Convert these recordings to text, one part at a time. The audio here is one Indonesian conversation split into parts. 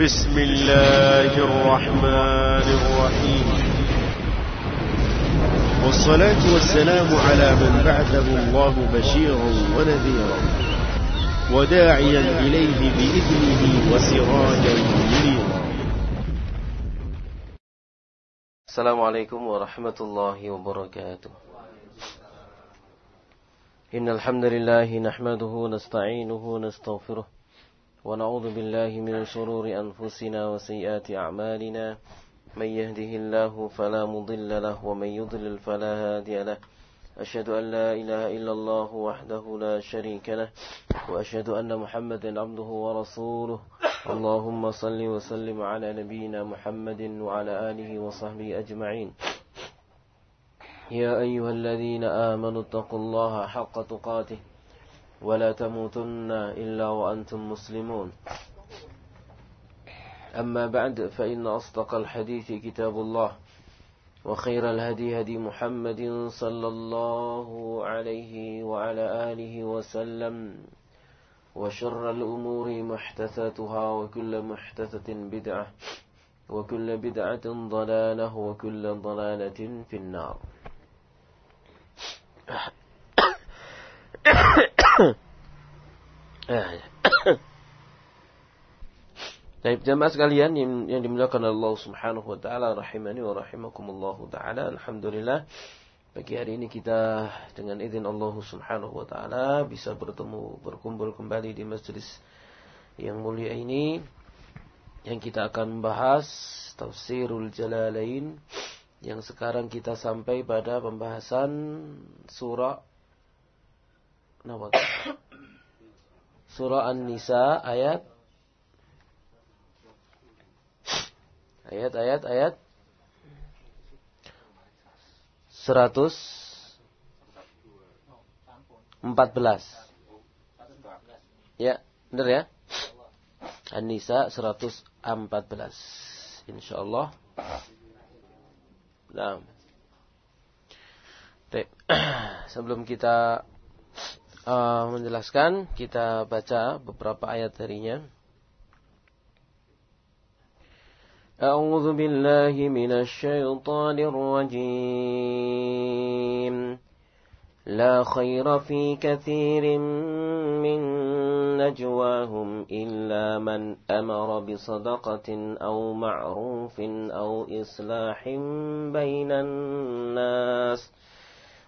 بسم الله الرحمن الرحيم. والصلاة والسلام على من بعثه الله بشيرا ونذيرا وداعيا إليه بإذنه وسراجا منيرا. السلام عليكم ورحمة الله وبركاته. إن الحمد لله نحمده ونستعينه ونستغفره ونعوذ بالله من شرور أنفسنا وسيئات أعمالنا. من يهده الله فلا مضل له ومن يضلل فلا هادي له. أشهد أن لا إله إلا الله وحده لا شريك له وأشهد أن محمدا عبده ورسوله. اللهم صل وسلم على نبينا محمد وعلى آله وصحبه أجمعين. يا أيها الذين آمنوا اتقوا الله حق تقاته. ولا تموتن إلا وأنتم مسلمون. أما بعد فإن أصدق الحديث كتاب الله وخير الهدي هدي محمد صلى الله عليه وعلى آله وسلم وشر الأمور محدثاتها وكل محدثة بدعة وكل بدعة ضلالة وكل ضلالة في النار. Baik jamaah sekalian yang, yang dimuliakan Allah Subhanahu wa taala rahimani wa rahimakumullah taala. Alhamdulillah pagi hari ini kita dengan izin Allah Subhanahu wa taala bisa bertemu berkumpul kembali di majelis yang mulia ini yang kita akan membahas tafsirul jalalain yang sekarang kita sampai pada pembahasan surah Nawat. Surah An-Nisa ayat ayat ayat ayat 114 Ya, benar ya? An-Nisa 114 insyaallah. Nah. Sebelum kita uh, menjelaskan, kita baca beberapa ayat darinya. أعوذ بالله من الشيطان الرجيم لا خير في كثير من نجواهم إلا من أمر بصدقة أو معروف أو إصلاح بين الناس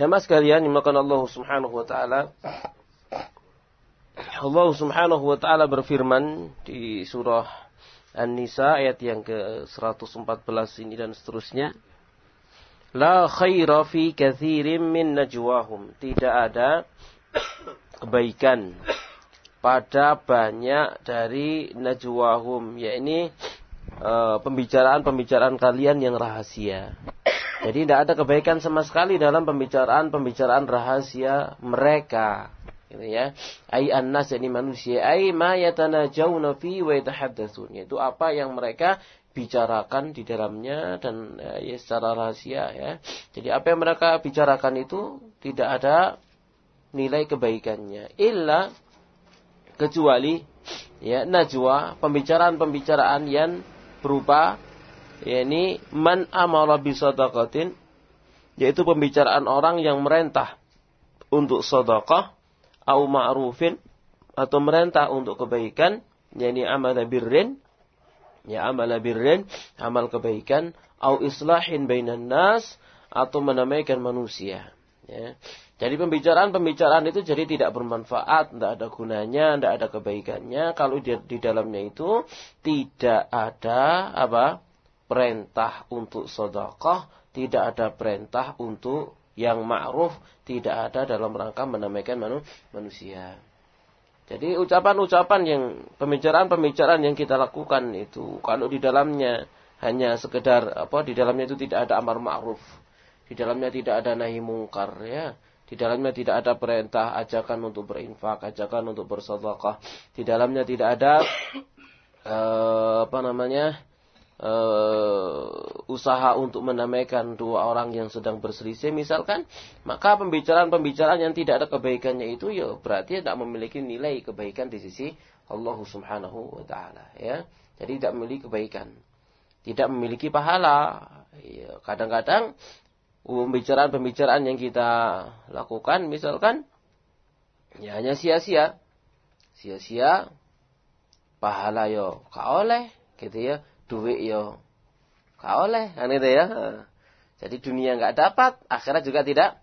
Jamaah sekalian dimakan Allah Subhanahu wa taala. Allah Subhanahu wa taala berfirman di surah An-Nisa ayat yang ke-114 ini dan seterusnya. La khaira fi kathirin min najwahum. Tidak ada kebaikan pada banyak dari najwahum. Ya ini eh, pembicaraan-pembicaraan kalian yang rahasia. Jadi tidak ada kebaikan sama sekali dalam pembicaraan-pembicaraan rahasia mereka. Gitu ya. Ai annas ini manusia. Ai ma yatanajawna fi wa yatahaddatsun yaitu apa yang mereka bicarakan di dalamnya dan ya, secara rahasia ya. Jadi apa yang mereka bicarakan itu tidak ada nilai kebaikannya. Illa kecuali ya najwa pembicaraan-pembicaraan yang berupa yakni man amara bi sadaqatin yaitu pembicaraan orang yang merentah untuk sedekah au ma'rufin atau merintah untuk kebaikan yakni amal birrin ya amal birrin amal kebaikan au islahin bainan nas atau menamaikan manusia ya jadi pembicaraan-pembicaraan itu jadi tidak bermanfaat, tidak ada gunanya, tidak ada kebaikannya kalau di, di dalamnya itu tidak ada apa? Perintah untuk sedekah, tidak ada perintah untuk yang ma'ruf tidak ada dalam rangka menamaikan manusia. Jadi ucapan-ucapan yang pembicaraan-pembicaraan yang kita lakukan itu kalau di dalamnya hanya sekedar apa di dalamnya itu tidak ada amar ma'ruf, di dalamnya tidak ada nahi mungkar ya. Di dalamnya tidak ada perintah ajakan untuk berinfak, ajakan untuk bersedekah. Di dalamnya tidak ada uh, apa namanya? Uh, usaha untuk menamaikan dua orang yang sedang berselisih misalkan, maka pembicaraan-pembicaraan yang tidak ada kebaikannya itu ya berarti tidak memiliki nilai kebaikan di sisi Allah Subhanahu wa taala ya. Jadi tidak memiliki kebaikan. Tidak memiliki pahala. Ya, kadang-kadang pembicaraan-pembicaraan yang kita lakukan misalkan ya hanya sia-sia. Sia-sia pahala yo ka oleh gitu ya duit yo. Gak oleh kan itu ya. Jadi dunia nggak dapat akhirat juga tidak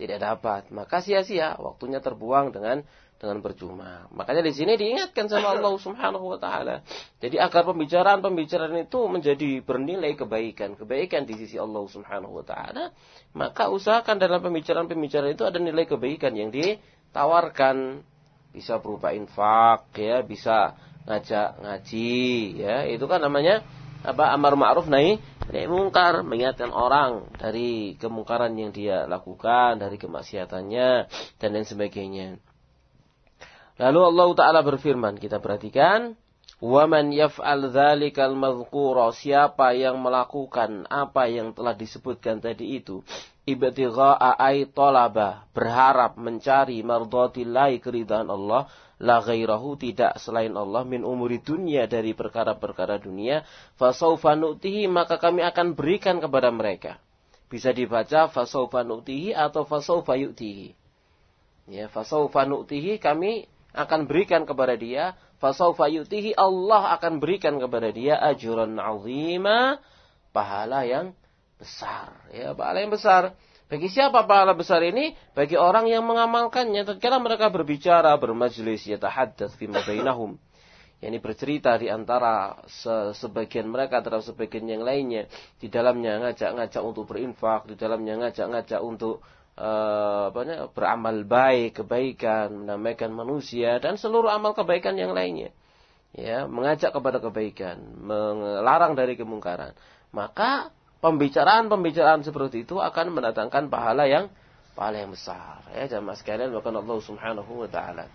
tidak dapat. Maka sia-sia waktunya terbuang dengan dengan percuma makanya di sini diingatkan sama Allah Subhanahu wa taala. Jadi agar pembicaraan-pembicaraan itu menjadi bernilai kebaikan. Kebaikan di sisi Allah Subhanahu wa taala. Maka usahakan dalam pembicaraan-pembicaraan itu ada nilai kebaikan yang ditawarkan. Bisa berupa infak ya. Bisa ngajak ngaji ya. Itu kan namanya apa amar ma'ruf nahi nahi mungkar. Mengingatkan orang dari kemungkaran yang dia lakukan dari kemaksiatannya dan lain sebagainya. Lalu Allah taala berfirman kita perhatikan Waman yaf'al dzalikal madhkura siapa yang melakukan apa yang telah disebutkan tadi itu ibtigha'a ay talaba berharap mencari mardhatillahi keridhaan Allah la ghairahu tidak selain Allah min umuri dunia dari perkara-perkara dunia fasaufa nu'tihi maka kami akan berikan kepada mereka. Bisa dibaca fasaufa nu'tihi atau fasaufa yu'tihi. Ya fasaufa nu'tihi kami akan berikan kepada dia fasaufa yu'tihi Allah akan berikan kepada dia ajran azima pahala yang besar ya pahala yang besar bagi siapa pahala besar ini? Bagi orang yang mengamalkannya. Tatkala mereka berbicara, bermajlis, yatahaddath fi bainahum. Yang ini bercerita di antara se sebagian mereka terhadap sebagian yang lainnya. Di dalamnya ngajak-ngajak untuk berinfak. Di dalamnya ngajak-ngajak untuk uh, apa beramal baik, kebaikan, menamaikan manusia. Dan seluruh amal kebaikan yang lainnya. Ya, mengajak kepada kebaikan, melarang dari kemungkaran. Maka pembicaraan-pembicaraan seperti itu akan mendatangkan pahala yang pahala yang besar. Ya jamaah sekalian bahkan Allah Subhanahu wa taala.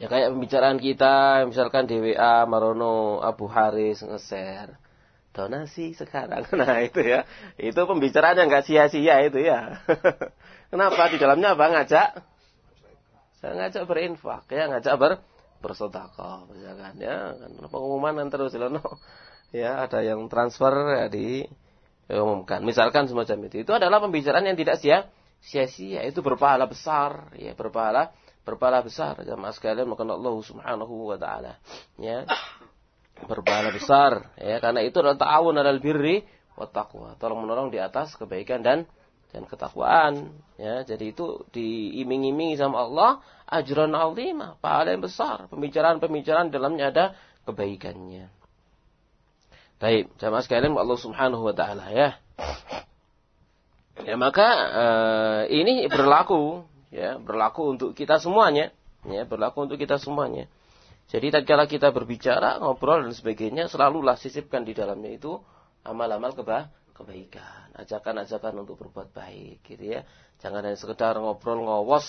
Ya kayak pembicaraan kita misalkan di WA Marono Abu Haris nge-share donasi sekarang. Nah, itu ya. Itu pembicaraan yang enggak sia-sia itu ya. Kenapa di dalamnya apa ngajak? Saya ngajak berinfak ya, ngajak ber bersedekah misalkan ya kan pengumuman terus lono ya ada yang transfer ya diumumkan. Misalkan semacam itu. Itu adalah pembicaraan yang tidak sia sia-sia. Itu berpahala besar, ya berpahala berpahala besar. Jamaah sekalian maka Allah Subhanahu wa taala. Ya. Berpahala besar ya karena itu adalah ta'awun alal birri wa taqwa. Tolong menolong di atas kebaikan dan dan ketakwaan ya. Jadi itu diiming-imingi sama Allah ajran azimah, pahala yang besar. Pembicaraan-pembicaraan dalamnya ada kebaikannya. Baik, jamaah sekalian Allah Subhanahu wa taala ya. Ya maka uh, ini berlaku ya, berlaku untuk kita semuanya, ya, berlaku untuk kita semuanya. Jadi tatkala kita berbicara, ngobrol dan sebagainya, selalulah sisipkan di dalamnya itu amal-amal keba kebaikan, ajakan-ajakan untuk berbuat baik gitu ya. Jangan hanya sekedar ngobrol ngowos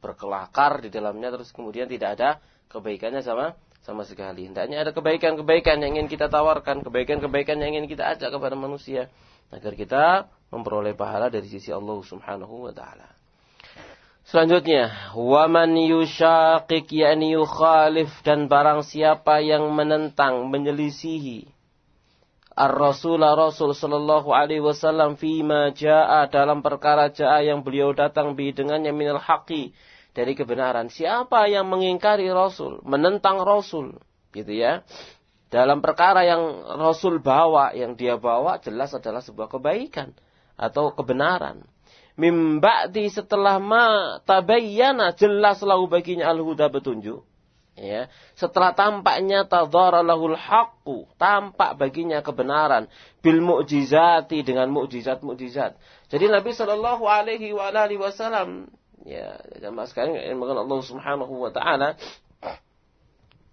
berkelakar di dalamnya terus kemudian tidak ada kebaikannya sama sama sekali. Hendaknya ada kebaikan-kebaikan yang ingin kita tawarkan, kebaikan-kebaikan yang ingin kita ajak kepada manusia agar kita memperoleh pahala dari sisi Allah Subhanahu wa taala. Selanjutnya, waman yushaqiq yakni yukhalif dan barang siapa yang menentang, menyelisihi Ar-Rasul Rasul sallallahu alaihi wasallam fima jaa dalam perkara jaa yang beliau datang bi dengannya minal haqi dari kebenaran. Siapa yang mengingkari Rasul, menentang Rasul, gitu ya. Dalam perkara yang Rasul bawa, yang dia bawa jelas adalah sebuah kebaikan atau kebenaran. Mimba'di setelah ma tabayyana jelas lahu baginya al-huda petunjuk. Ya, setelah tampaknya tadharalahul haqqu, tampak baginya kebenaran bil mu'jizati dengan mukjizat-mukjizat. Jadi Nabi Shallallahu alaihi wa alihi wasallam ya jamaah sekalian yang Allah Subhanahu wa taala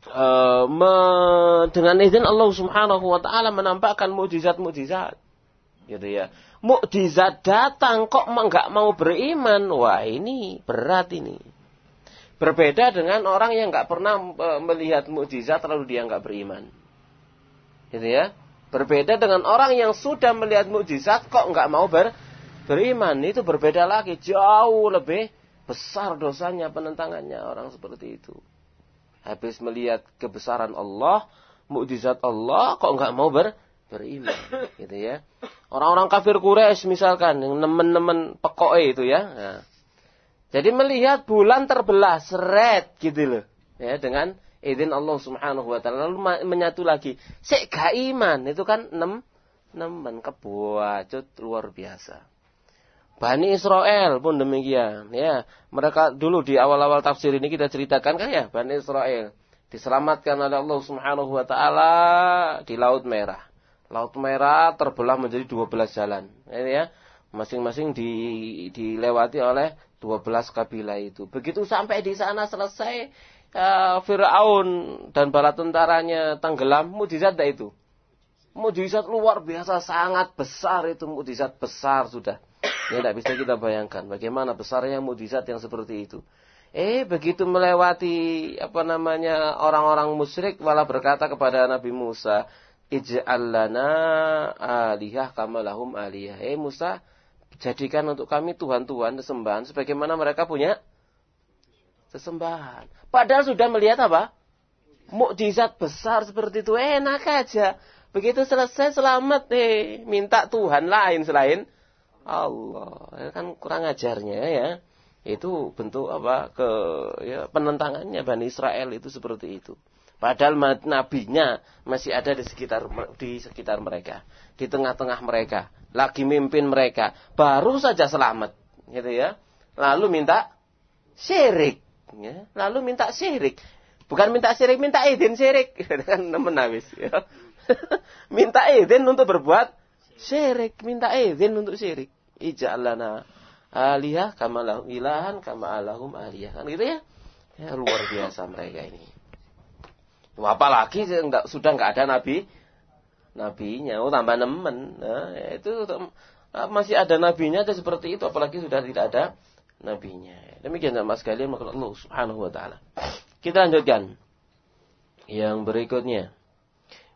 uh, dengan izin Allah Subhanahu wa taala menampakkan mukjizat-mukjizat. Gitu ya mukjizat datang kok nggak mau beriman, wah ini berat ini. Berbeda dengan orang yang nggak pernah e, melihat mukjizat lalu dia nggak beriman. Gitu ya. Berbeda dengan orang yang sudah melihat mukjizat kok nggak mau ber, beriman. Itu berbeda lagi, jauh lebih besar dosanya penentangannya orang seperti itu. Habis melihat kebesaran Allah, mukjizat Allah kok nggak mau ber, beriman, gitu ya. Orang-orang kafir Quraisy misalkan yang nemen-nemen pekoe itu ya. Nah. Jadi melihat bulan terbelah seret gitu loh. Ya, dengan izin Allah Subhanahu wa taala lalu menyatu lagi. Sik gak iman itu kan nem nemen kebuacut luar biasa. Bani Israel pun demikian ya. Mereka dulu di awal-awal tafsir ini kita ceritakan kan ya Bani Israel diselamatkan oleh Allah Subhanahu wa taala di Laut Merah. Laut Merah terbelah menjadi 12 jalan. Ini ya, masing-masing di, dilewati oleh 12 kabilah itu. Begitu sampai di sana selesai uh, Firaun dan bala tentaranya tenggelam, mujizat dah itu. Mujizat luar biasa, sangat besar itu mujizat besar sudah. Ini tidak bisa kita bayangkan bagaimana besarnya mujizat yang seperti itu. Eh begitu melewati apa namanya orang-orang musyrik malah berkata kepada Nabi Musa, ij'al lana alihah kama lahum aliyah. Eh Musa, jadikan untuk kami tuhan-tuhan sesembahan sebagaimana mereka punya sesembahan. Padahal sudah melihat apa? Mukjizat besar seperti itu enak aja. Begitu selesai selamat deh, minta Tuhan lain selain Allah. Ya kan kurang ajarnya ya. Itu bentuk apa ke ya penentangannya Bani Israel itu seperti itu. Padahal nabinya masih ada di sekitar di sekitar mereka, di tengah-tengah mereka, lagi mimpin mereka, baru saja selamat, gitu ya. Lalu minta syirik, ya. Lalu minta syirik. Bukan minta syirik, minta izin syirik. Kan nemen habis, ya. minta izin untuk berbuat syirik, minta izin untuk syirik. Ija'lana aliyah kama lahum ilahan kama alahum aliyah. Kan gitu ya. Ya luar biasa mereka ini. Apalagi sudah nggak ada nabi nabinya, oh tambah nemen. Nah, itu masih ada nabinya aja seperti itu, apalagi sudah tidak ada nabinya. Demikian sama sekalian maka Allah Subhanahu wa taala. Kita lanjutkan. Yang berikutnya.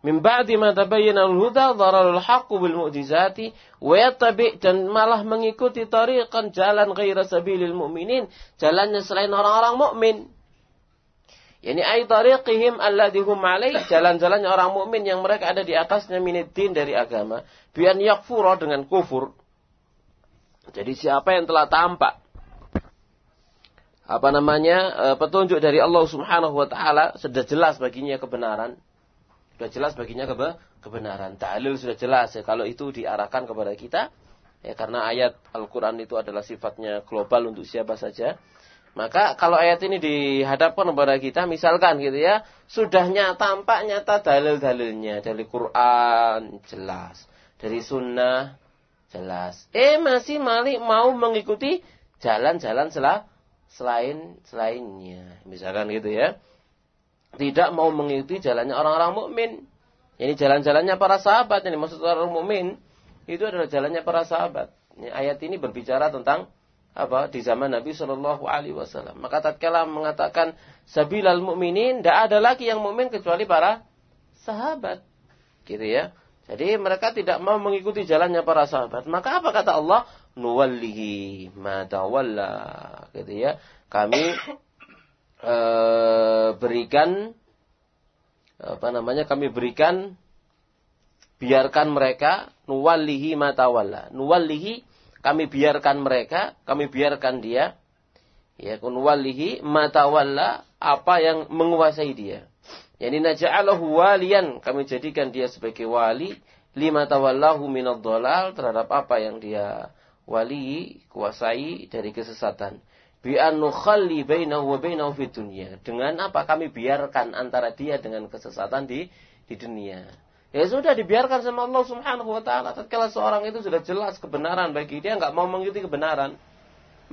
Min ba'di ma tabayyana al-huda dhararul haqqu bil mu'jizati wa yattabi' dan malah mengikuti tariqan jalan ghaira sabilil mu'minin, jalannya selain orang-orang mukmin. Yani ay tariqihim alladhi hum alaih, jalan-jalannya orang mukmin yang mereka ada di atasnya minitin dari agama, bian yakfura dengan kufur. Jadi siapa yang telah tampak apa namanya e, petunjuk dari Allah Subhanahu wa taala sudah jelas baginya kebenaran. Sudah jelas baginya kebe kebenaran. Ta'lil sudah jelas ya kalau itu diarahkan kepada kita ya karena ayat Al-Qur'an itu adalah sifatnya global untuk siapa saja Maka kalau ayat ini dihadapkan kepada kita, misalkan gitu ya, sudah nyata, tampak nyata dalil-dalilnya dari Quran jelas, dari Sunnah jelas. Eh masih malik mau mengikuti jalan-jalan selah selain selainnya, misalkan gitu ya, tidak mau mengikuti jalannya orang-orang mukmin. Ini jalan-jalannya para sahabat, ini maksud orang mukmin itu adalah jalannya para sahabat. Ini, ayat ini berbicara tentang apa di zaman Nabi Shallallahu Alaihi Wasallam. Maka tatkala mengatakan sabilal mukminin, tidak ada lagi yang mukmin kecuali para sahabat, gitu ya. Jadi mereka tidak mau mengikuti jalannya para sahabat. Maka apa kata Allah? Nuwallihi madawalla, gitu ya. Kami e, berikan apa namanya? Kami berikan biarkan mereka nuwallihi matawalla. Nuwallihi kami biarkan mereka, kami biarkan dia, ya kunwalihi matawalla apa yang menguasai dia. Yani naja'alahu walian, kami jadikan dia sebagai wali lima tawallahu minad dolal terhadap apa yang dia wali kuasai dari kesesatan. Bi an nukhalli bainahu wa fid dunya. Dengan apa kami biarkan antara dia dengan kesesatan di di dunia. Ya sudah dibiarkan sama Allah Subhanahu wa taala. Tatkala seorang itu sudah jelas kebenaran bagi dia nggak mau mengikuti kebenaran,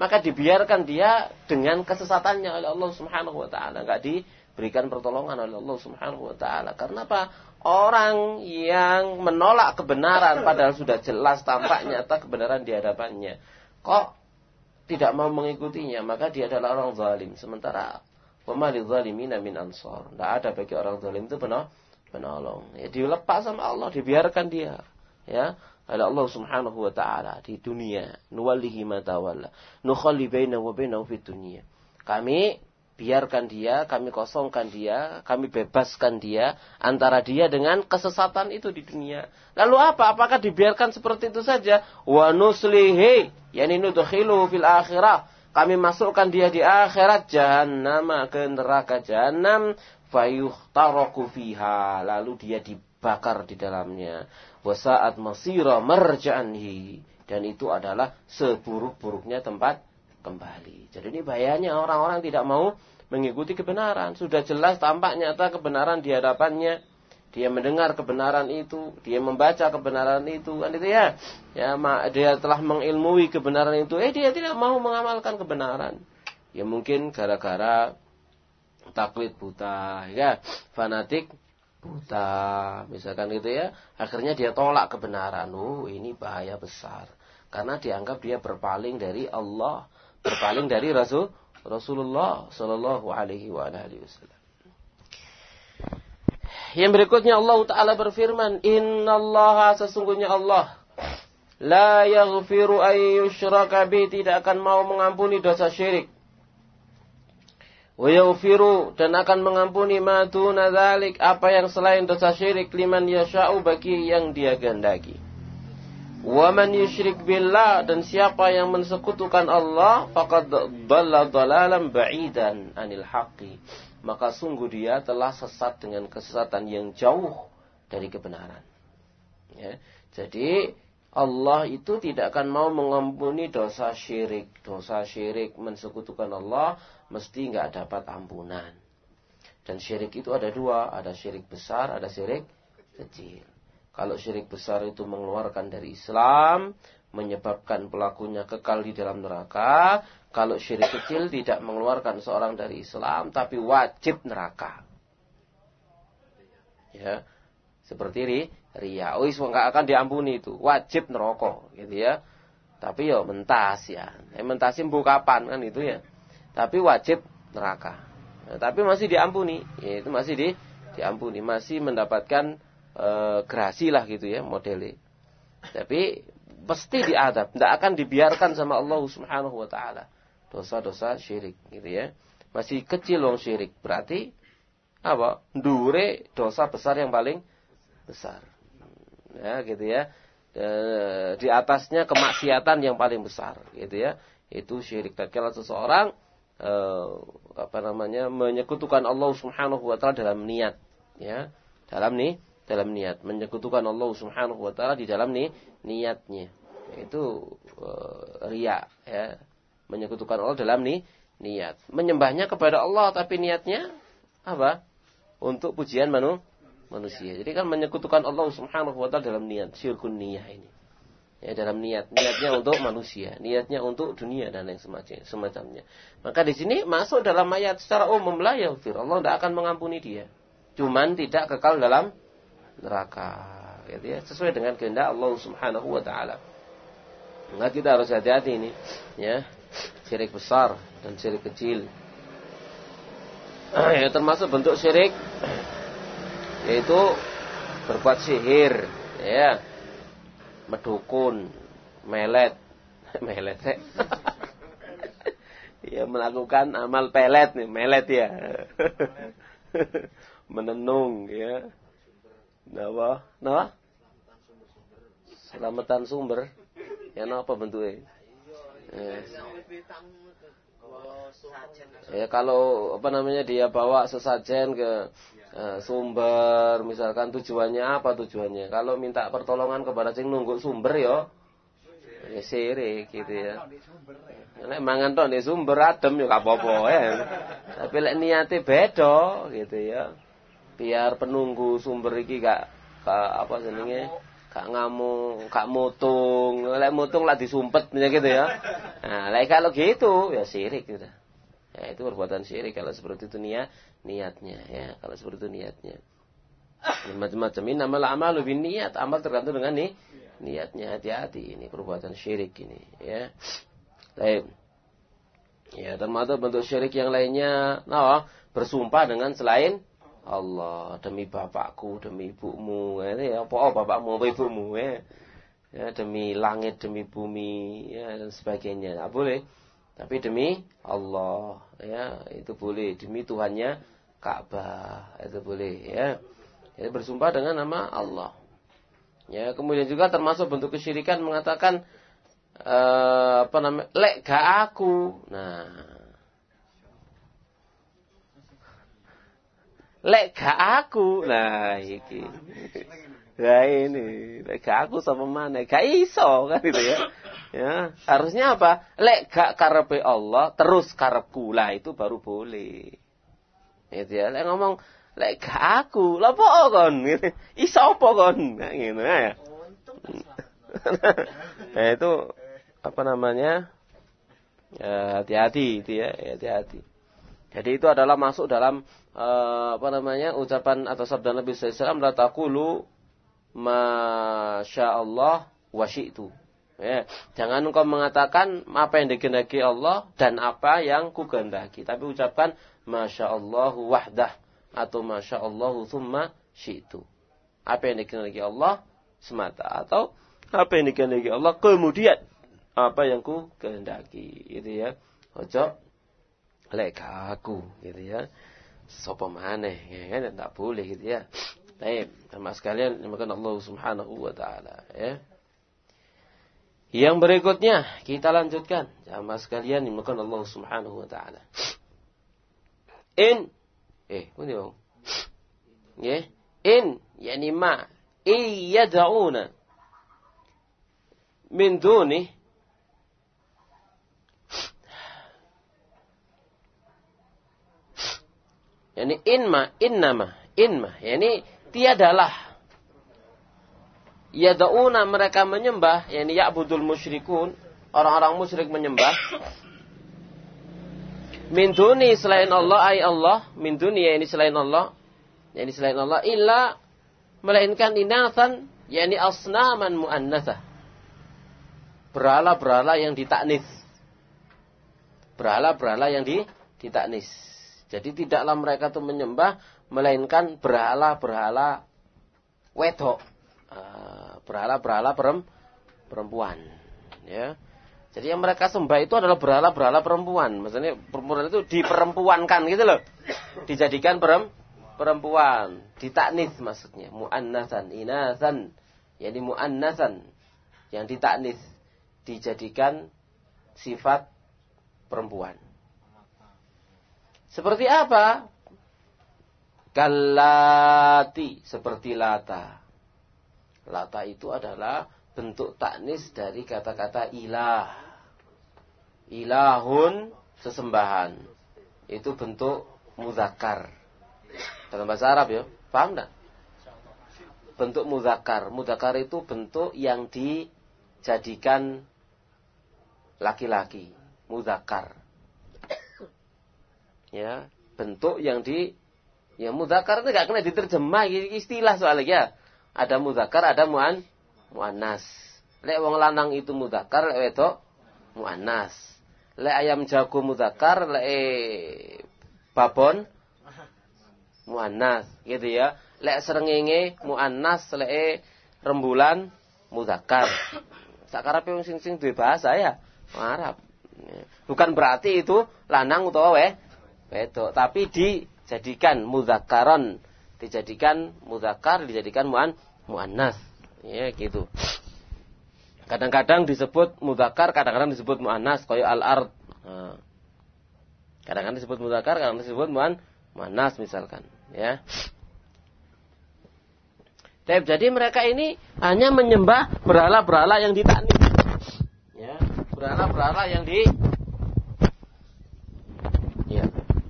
maka dibiarkan dia dengan kesesatannya oleh Allah Subhanahu wa taala, nggak diberikan pertolongan oleh Allah Subhanahu wa taala. Karena apa? Orang yang menolak kebenaran padahal sudah jelas tampak nyata kebenaran di hadapannya. Kok tidak mau mengikutinya, maka dia adalah orang zalim. Sementara pemalih zalimina min ansor. Tidak ada bagi orang zalim itu benar penolong. Ya dilepas sama Allah, dibiarkan dia. Ya, oleh Allah Subhanahu wa taala di dunia. Nuwallihi ma tawalla. Nukhalli baina wa bainahu fid dunya. Kami biarkan dia, kami kosongkan dia, kami bebaskan dia antara dia dengan kesesatan itu di dunia. Lalu apa? Apakah dibiarkan seperti itu saja? Wa nuslihi, yani nudkhilu fil akhirah. Kami masukkan dia di akhirat jahannam ke neraka jahannam fayuhtaraku fiha lalu dia dibakar di dalamnya wasaat masira marja'anhi dan itu adalah seburuk-buruknya tempat kembali. Jadi ini bahayanya orang-orang tidak mau mengikuti kebenaran. Sudah jelas tampak nyata kebenaran di hadapannya. Dia mendengar kebenaran itu, dia membaca kebenaran itu, kan itu ya. Ya, dia telah mengilmui kebenaran itu, eh dia tidak mau mengamalkan kebenaran. Ya mungkin gara-gara taklid buta, ya, fanatik buta, misalkan gitu ya. Akhirnya dia tolak kebenaran. Oh, ini bahaya besar. Karena dianggap dia berpaling dari Allah, berpaling dari Rasul Rasulullah Shallallahu Alaihi Wasallam. Yang berikutnya Allah Taala berfirman, Inna Allah sesungguhnya Allah la yaghfiru ayyushraka bi tidak akan mau mengampuni dosa syirik wa dan akan mengampuni ma duna apa yang selain dosa syirik liman yasha'u bagi yang dia kehendaki. Wa man yusyrik billah dan siapa yang mensekutukan Allah faqad dhalla dhalalan ba'idan anil haqqi. Maka sungguh dia telah sesat dengan kesesatan yang jauh dari kebenaran. Ya. Jadi Allah itu tidak akan mau mengampuni dosa syirik. Dosa syirik mensekutukan Allah mesti nggak dapat ampunan. Dan syirik itu ada dua, ada syirik besar, ada syirik kecil. Kalau syirik besar itu mengeluarkan dari Islam, menyebabkan pelakunya kekal di dalam neraka. Kalau syirik kecil tidak mengeluarkan seorang dari Islam, tapi wajib neraka. Ya, seperti ini ria. Oh, nggak akan diampuni itu, wajib neraka, gitu ya. Tapi yo mentas ya. Eh, mentasin bu kapan kan itu ya. Tapi wajib neraka. Nah, tapi masih diampuni, ya, itu masih di diampuni, masih mendapatkan e, gerasi lah gitu ya modelnya. Tapi pasti diadab, tidak akan dibiarkan sama Allah Subhanahu wa taala. Dosa-dosa syirik gitu ya. Masih kecil loh syirik, berarti apa? Dure dosa besar yang paling besar ya gitu ya. E, di atasnya kemaksiatan yang paling besar gitu ya. Itu syirik tatkala seseorang e, apa namanya menyekutukan Allah Subhanahu wa taala dalam niat ya. Dalam nih dalam niat. Menyekutukan Allah Subhanahu wa taala di dalam nih niatnya. Itu e, ria ya. Menyekutukan Allah dalam nih niat. Menyembahnya kepada Allah tapi niatnya apa? Untuk pujian manu, manusia. Jadi kan menyekutukan Allah Subhanahu wa taala dalam niat, syirkun niyah ini. Ya, dalam niat, niatnya untuk manusia, niatnya untuk dunia dan lain semacamnya. Maka di sini masuk dalam ayat secara umum la yaghfir. Allah tidak akan mengampuni dia. Cuman tidak kekal dalam neraka. Gitu ya, sesuai dengan kehendak Allah Subhanahu wa taala. Maka kita harus hati-hati ini, ya. Syirik besar dan syirik kecil. ya, termasuk bentuk syirik yaitu berbuat sihir, ya. Medukun, melet, melet sih. ya melakukan amal pelet nih, melet ya. Menenung ya. Nawa, nawa? Selamatan sumber. Ya apa bentuknya? Ya. Ya kalau apa namanya dia bawa sesajen ke uh, sumber, misalkan tujuannya apa tujuannya? Kalau minta pertolongan kepada sing nunggu sumber ya ya sirik gitu ya. Nek mangan tok di sumber adem ya apa-apa ya. Tapi lek niate beda gitu ya. Biar penunggu sumber iki gak, gak apa jenenge? Gak ngamuk, gak mutung. Lek mutung lah disumpet gitu ya. Nah, lek kalau gitu ya sirik gitu. Ya itu perbuatan syirik kalau seperti itu niat niatnya ya, kalau seperti itu niatnya. Macam-macam ini amal amal lebih niat, amal tergantung dengan nih niatnya hati-hati ini perbuatan syirik ini ya. Baik. Ya, termasuk bentuk syirik yang lainnya, nah, bersumpah dengan selain Allah demi bapakku, demi ibumu, ya apa oh, bapakmu apa ibumu ya. ya demi langit, demi bumi ya dan sebagainya. Nah, boleh. Tapi demi Allah ya itu boleh demi Tuhannya Ka'bah itu boleh ya. Ya bersumpah dengan nama Allah. Ya, kemudian juga termasuk bentuk kesyirikan mengatakan uh, apa namanya? lek gak aku. Nah, lek gak aku. Nah iki. Nah ini. Lek gak aku sama mana gak iso kan itu ya. Ya harusnya apa? Lek gak karepe Allah terus karepku. Lah itu baru boleh. Itu ya. Lek ngomong lek gak aku. Lah apa kon gitu. iso apa kon? Nah, gitu ya. Nah itu apa namanya? Ya, hati-hati itu ya hati-hati jadi itu adalah masuk dalam uh, apa namanya ucapan atau sabda Nabi SAW la taqulu masya Allah wa syi'tu. Ya, jangan engkau mengatakan apa yang dikehendaki Allah dan apa yang ku kehendaki, tapi ucapkan masya Allah wahdah atau masya Allah thumma syi'tu. Apa yang dikehendaki Allah semata atau apa yang dikehendaki Allah kemudian apa yang ku kehendaki, itu ya. Ojo lek aku gitu ya sapa maneh ya kan tidak boleh gitu ya. Baik, sama sekalian dimakan Allah Subhanahu wa taala ya. Yang berikutnya kita lanjutkan sama sekalian dimakan Allah Subhanahu wa taala. In eh pun dia Ya, in yani ma iyad'una min duni Yani inma, innama, inma. Yani tiadalah. Yada'una mereka menyembah. Yani ya'budul musyrikun. Orang-orang musyrik menyembah. Min duni selain Allah, ay Allah. Min duni ya ini selain Allah. Yani selain Allah. Illa melainkan inathan. Yani asnaman mu'annathah. Berhala-berhala yang ditaknis. Berhala-berhala yang ditaknis. Jadi tidaklah mereka itu menyembah melainkan berhala-berhala wedok. Ah, berhala-berhala perempuan. Ya. Jadi yang mereka sembah itu adalah berhala-berhala perempuan. Maksudnya perempuan itu diperempuankan gitu loh. Dijadikan perempuan. Ditaknis maksudnya. Mu'annasan, inasan. Yani mu'annasan. Yang ditaknis. Dijadikan sifat perempuan. Seperti apa? Kalati seperti lata. Lata itu adalah bentuk taknis dari kata-kata ilah. Ilahun sesembahan. Itu bentuk muzakkar. Dalam bahasa Arab ya, paham enggak? Bentuk muzakkar. Muzakkar itu bentuk yang dijadikan laki-laki, muzakkar. Ya, bentuk yang di ya muzakkar itu enggak kena diterjemah istilah soalnya ya. Ada muzakkar, ada muan muannas. Lek wong lanang itu muzakkar, lek wedok muannas. Lek ayam jago muzakkar, lek babon muannas, gitu ya. Lek serengenge muannas, lek rembulan muzakkar. Sakarepe wong sing sing duwe bahasa ya Arab. Bukan berarti itu lanang utawa we wedok, tapi dijadikan muzakkaron, dijadikan muzakkar, dijadikan muan muannas. Ya gitu. Kadang-kadang disebut mudakar, kadang-kadang disebut mu'annas, kaya al-ard. Nah. Kadang-kadang disebut mudakar, kadang-kadang disebut mu'an, mu'annas misalkan. Ya. Jadi mereka ini hanya menyembah berhala-berhala yang ditaknis. Ya, berhala-berhala yang di ya,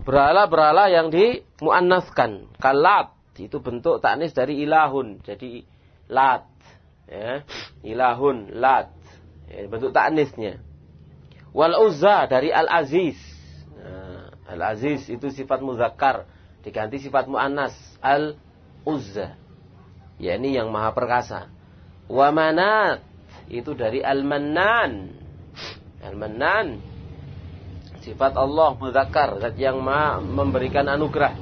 berhala-berhala yang dimuannaskan. Kalat itu bentuk taknis dari ilahun. Jadi lat ya. Ilahun lat ya, bentuk taknisnya. Wal uzza dari al aziz nah, al aziz itu sifat muzakkar. Diganti sifat muannas. Al uzza ya ini yang maha perkasa. Wa manat itu dari al mannan al mannan sifat Allah muzakkar zat yang maha memberikan anugerah.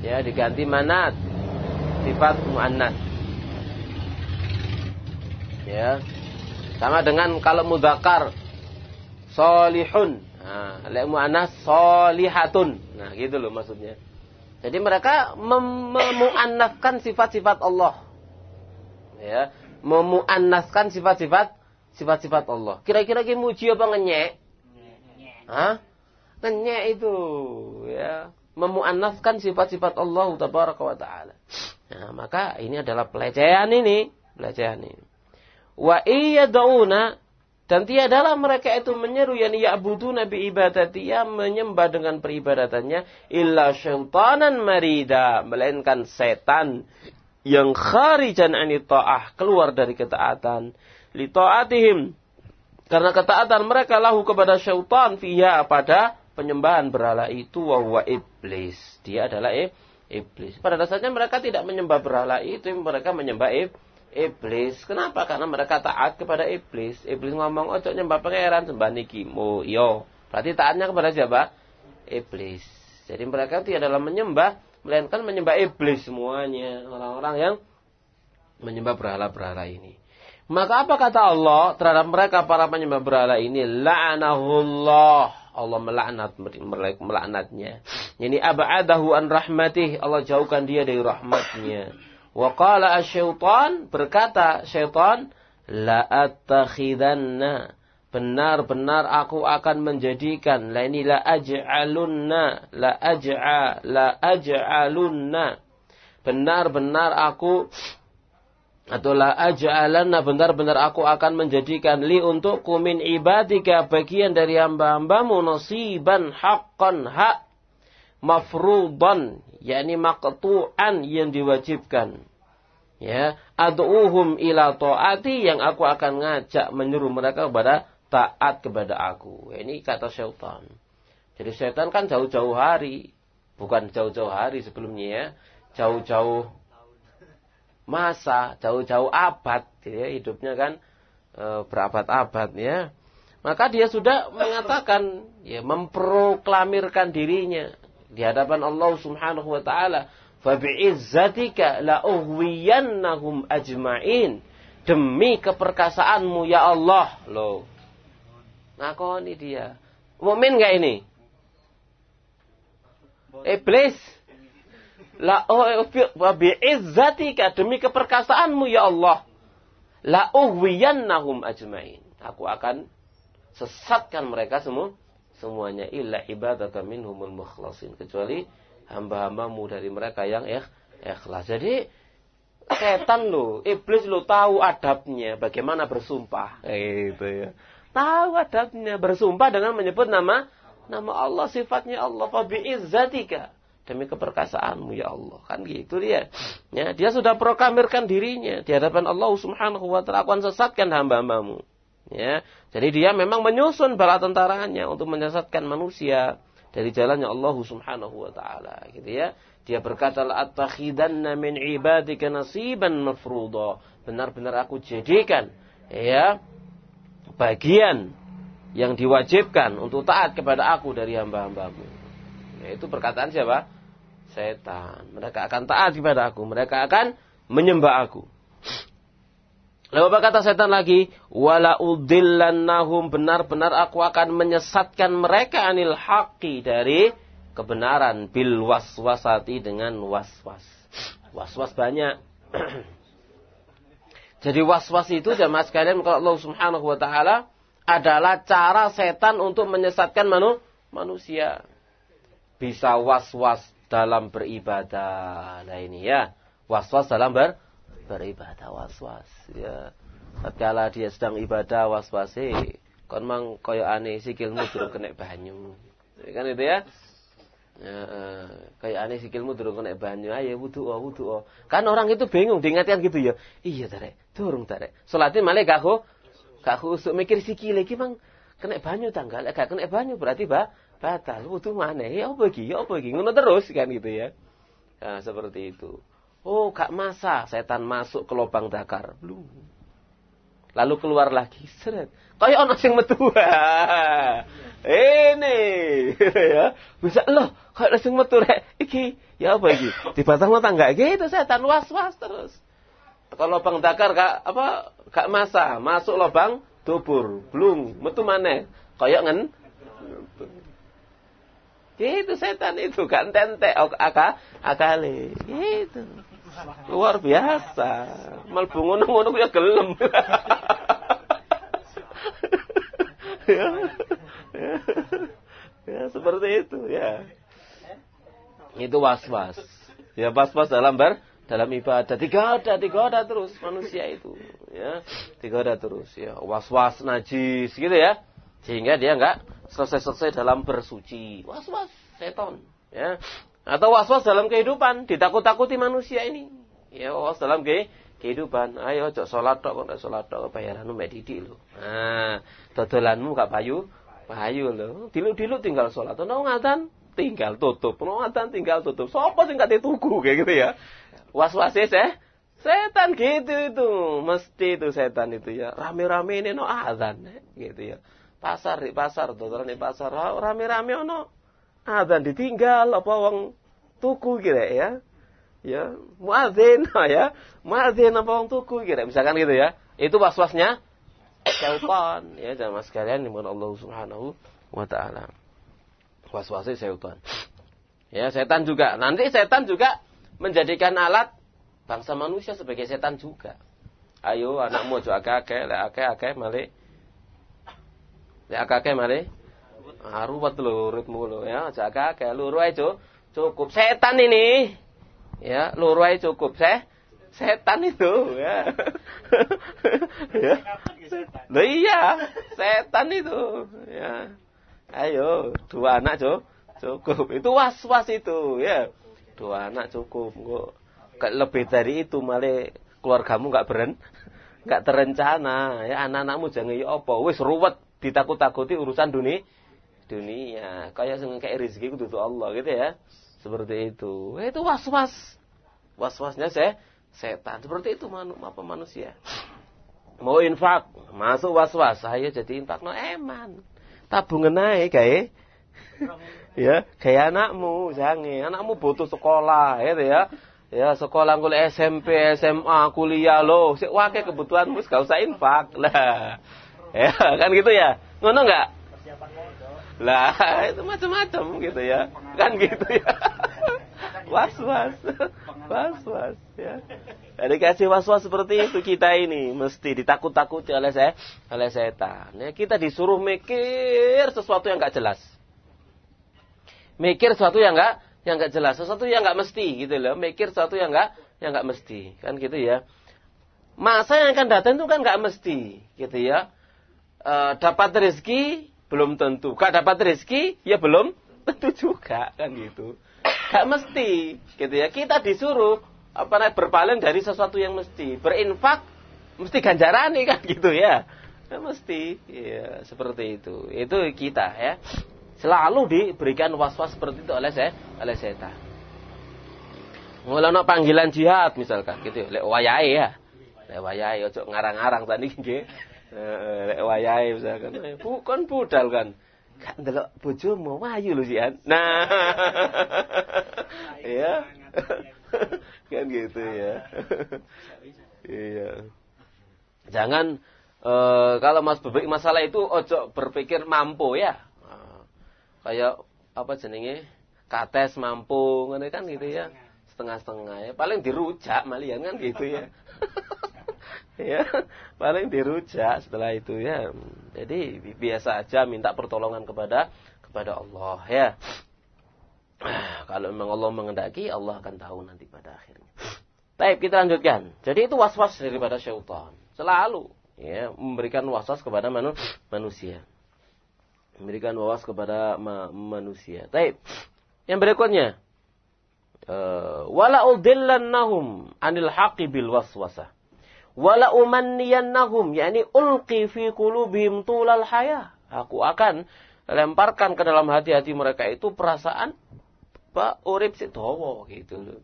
Ya diganti manat. Sifat muannas ya. Sama dengan kalau mudakar solihun. Nah lek muannas solihatun. Nah gitu loh maksudnya. Jadi mereka memuannaskan sifat-sifat Allah. Ya memuannaskan sifat-sifat sifat-sifat Allah. Kira-kira ki muji apa ngenyek. Hah? Ngenyek itu ya memuannaskan sifat-sifat Allah tabaraka wa taala. Nah, maka ini adalah pelecehan ini, pelecehan ini. Wa dauna dan tiadalah mereka itu menyeru yang ya'budu nabi ibadati yang menyembah dengan peribadatannya illa syaitanan marida melainkan setan yang kharijan ani ta'ah keluar dari ketaatan li ta'atihim karena ketaatan mereka lahu kepada syaitan fiha pada penyembahan berhala itu wa iblis dia adalah iblis pada dasarnya mereka tidak menyembah berhala itu mereka menyembah iblis iblis. Kenapa? Karena mereka taat kepada iblis. Iblis ngomong, ojo nyembah pangeran, sembah niki. Mo, yo. Berarti taatnya kepada siapa? Iblis. Jadi mereka tidak dalam menyembah, melainkan menyembah iblis semuanya. Orang-orang yang menyembah berhala-berhala ini. Maka apa kata Allah terhadap mereka para penyembah berhala ini? La'anahullah. Allah melaknat melaknatnya. Ini abadahu an rahmatih. Allah jauhkan dia dari rahmatnya. Wa qala asyaitan berkata syaitan la attakhidanna benar-benar aku akan menjadikan la ini la aj'alunna la aj'a la aj'alunna benar-benar aku atau la aj'alanna benar-benar aku akan menjadikan li untuk kumin ibadika bagian dari hamba-hambamu nasiban haqqan hak mafrudan yakni maqtu'an yang diwajibkan. Ya, ad'uhum ila taati yang aku akan ngajak menyuruh mereka kepada taat kepada aku. Ini kata syaitan. Jadi syaitan kan jauh-jauh hari, bukan jauh-jauh hari sebelumnya ya, jauh-jauh masa, jauh-jauh abad, ya, hidupnya kan e, berabad-abad ya. Maka dia sudah mengatakan, ya, memproklamirkan dirinya di hadapan Allah Subhanahu wa taala. Fa bi'izzatika la ughwiyannahum ajma'in. Demi keperkasaanmu ya Allah. Loh. Ngakoni dia. Mukmin enggak ini? Iblis la bi'izzatika demi keperkasaanmu ya Allah la ughwiyannahum ajma'in aku akan sesatkan mereka semua semuanya illa ibadaka minhumul mukhlasin kecuali hamba-hambamu dari mereka yang ikhlas. Jadi setan lo, iblis lo tahu adabnya bagaimana bersumpah. Itu ya. Tahu adabnya bersumpah dengan menyebut nama nama Allah, sifatnya Allah. Fa bi'izzatika demi keperkasaanmu ya Allah. Kan gitu dia. Ya, dia sudah proklamirkan dirinya di hadapan Allah Subhanahu wa taala akan sesatkan hamba-hambamu. Ya. Jadi dia memang menyusun bala tentaranya untuk menyesatkan manusia dari jalannya Allah Subhanahu wa taala gitu ya. Dia berkata la attakhidanna min ibadika nasiban mafruḍa. Benar-benar aku jadikan ya bagian yang diwajibkan untuk taat kepada aku dari hamba-hambamu. Ya, itu perkataan siapa? Setan. Mereka akan taat kepada aku. Mereka akan menyembah aku. Lalu apa kata setan lagi? Wala udillannahum benar-benar aku akan menyesatkan mereka anil haqi dari kebenaran bil waswasati dengan waswas. Waswas banyak. Jadi waswas itu jamaah sekalian kalau Allah Subhanahu wa taala adalah cara setan untuk menyesatkan manu, manusia. Bisa waswas dalam beribadah. Nah ini ya, waswas dalam ber, beribadah waswas ya. Tatkala dia sedang ibadah waswas eh kon mang koyo aneh sikilmu durung kena banyu. Ya kan itu ya? Ya, kayak aneh sikilmu durung kena banyu. Ayo wudu oh, wudu oh. Kan orang itu bingung diingatkan gitu ya. Iya tarek, durung tarek. Salatin malah gak gak usuk mikir sikil iki kena banyu tanggal gak kena banyu berarti bah batal wudu mana ya apa iki? Ya apa iki? Ngono terus kan gitu ya. Nah, seperti itu. Oh gak masa setan masuk ke lubang dakar belum lalu keluar lagi. Seret. Kayak ono sing metu. Ini. Ya. Bisa loh kayak sing metu rek. Iki. Ya apa iki? Dibatang tangga gitu setan was was terus. Kalau lubang dakar kak apa gak masa masuk lubang dubur. Belum metu mana kayak ngen itu setan itu kan tente aka akali. Itu. Luar biasa. Melbu ngono-ngono ya gelem. ya. ya. ya. seperti itu ya. Itu was-was. Ya was-was dalam ber dalam ibadah tiga ada tiga ada terus manusia itu ya ada terus ya was-was najis gitu ya sehingga dia enggak selesai-selesai dalam bersuci. Was-was seton, ya. Atau was-was dalam kehidupan, ditakut-takuti manusia ini. Ya, was dalam ke kehidupan. Ayo cok salat tok kok salat tok bayaranmu mek didik lho. Nah, dodolanmu gak payu, payu lho. Dilu-dilu tinggal salat. Ono ngatan tinggal tutup. Ono tinggal tutup. Sopo sing gak dituku kayak gitu ya. Was-wase seh Setan gitu itu, mesti itu setan itu ya. Rame-rame ini no azan gitu ya pasar di pasar dodolan di pasar. Rame-rame ono. Adzan ditinggal apa wong tuku kira ya. Ya muadzin ya. Muadzin apa wong tuku kira misalkan gitu ya. Itu was-wasnya syaitan ya. Jamaah sekalian di mana Allah Subhanahu wa taala. Was-wasnya syaitan. Ya setan juga. Nanti setan juga menjadikan alat bangsa manusia sebagai setan juga. Ayo anakmu juga akeh lek akeh akeh malik Ya kakek mari. Ah, ruwet lho ritmu lho ya, aja kakek luru aja cukup. Setan ini. Ya, luru aja cukup. Se setan itu ya. ya. Loh iya, setan itu ya. Ayo, dua anak jo, cukup. Itu was-was itu ya. Dua anak cukup. Kok lebih dari itu malah keluargamu nggak beren nggak terencana ya anak-anakmu jangan ya apa wis ruwet ditakut-takuti urusan dunia dunia. Kayak kayak rezeki kudu Allah gitu ya. Seperti itu. Eh, itu was-was. Was-wasnya saya setan. Seperti itu manu, apa manusia. Mau infak masuk was-was. Saya jadi infak. No eman. Tabungan naik kayak ya kayak anakmu jangan anakmu butuh sekolah gitu ya. Ya sekolah kuliah SMP SMA kuliah lo sik wake kebutuhanmu gak usah infak. Lah Ya, kan gitu ya. Ngono enggak? Lah, itu macam-macam gitu ya. Kan gitu ya. Was-was. Was-was ya. Jadi kasih was-was seperti itu kita ini mesti ditakut-takuti oleh saya, oleh setan. Ya, kita disuruh mikir sesuatu yang enggak jelas. Mikir sesuatu yang enggak yang enggak jelas, sesuatu yang enggak mesti gitu loh. Mikir sesuatu yang enggak yang enggak mesti. Kan gitu ya. Masa yang akan datang itu kan enggak mesti gitu ya e, dapat rezeki belum tentu. Gak dapat rezeki, ya belum tentu juga kan gitu. Gak mesti, gitu ya. Kita disuruh apa namanya berpaling dari sesuatu yang mesti. Berinfak mesti ganjaran nih kan gitu ya. Gak mesti, ya seperti itu. Itu kita ya. Selalu diberikan was-was seperti itu oleh saya, oleh setan. Mulai panggilan jihad misalkan gitu, lek wayai ya. Lek wayai ojo ngarang-ngarang tadi nggih. Lek wayai misalkan, bukan budal kan. Gak ndelok bojomu wayu lho sian. Nah. ya. kan gitu ya. iya. Jangan uh, kalau Mas Bebek masalah itu ojo berpikir mampu ya. Uh, kayak apa jenenge? Kates mampu ngene kan gitu ya. Setengah-setengah ya. Paling dirujak malian kan gitu ya. Ya paling dirujak setelah itu ya jadi biasa aja minta pertolongan kepada kepada Allah ya kalau memang Allah mengendaki Allah akan tahu nanti pada akhirnya Baik, kita lanjutkan. Jadi itu was-was daripada syaitan. Selalu ya memberikan was-was kepada manu manusia. Memberikan was kepada ma manusia. Baik. Yang berikutnya. Uh, wala udillannahum anil haqqi bil waswasah wala umanniyannahum yakni ulqi fi qulubihim tulal haya. Aku akan lemparkan ke dalam hati-hati mereka itu perasaan pak urip dawa gitu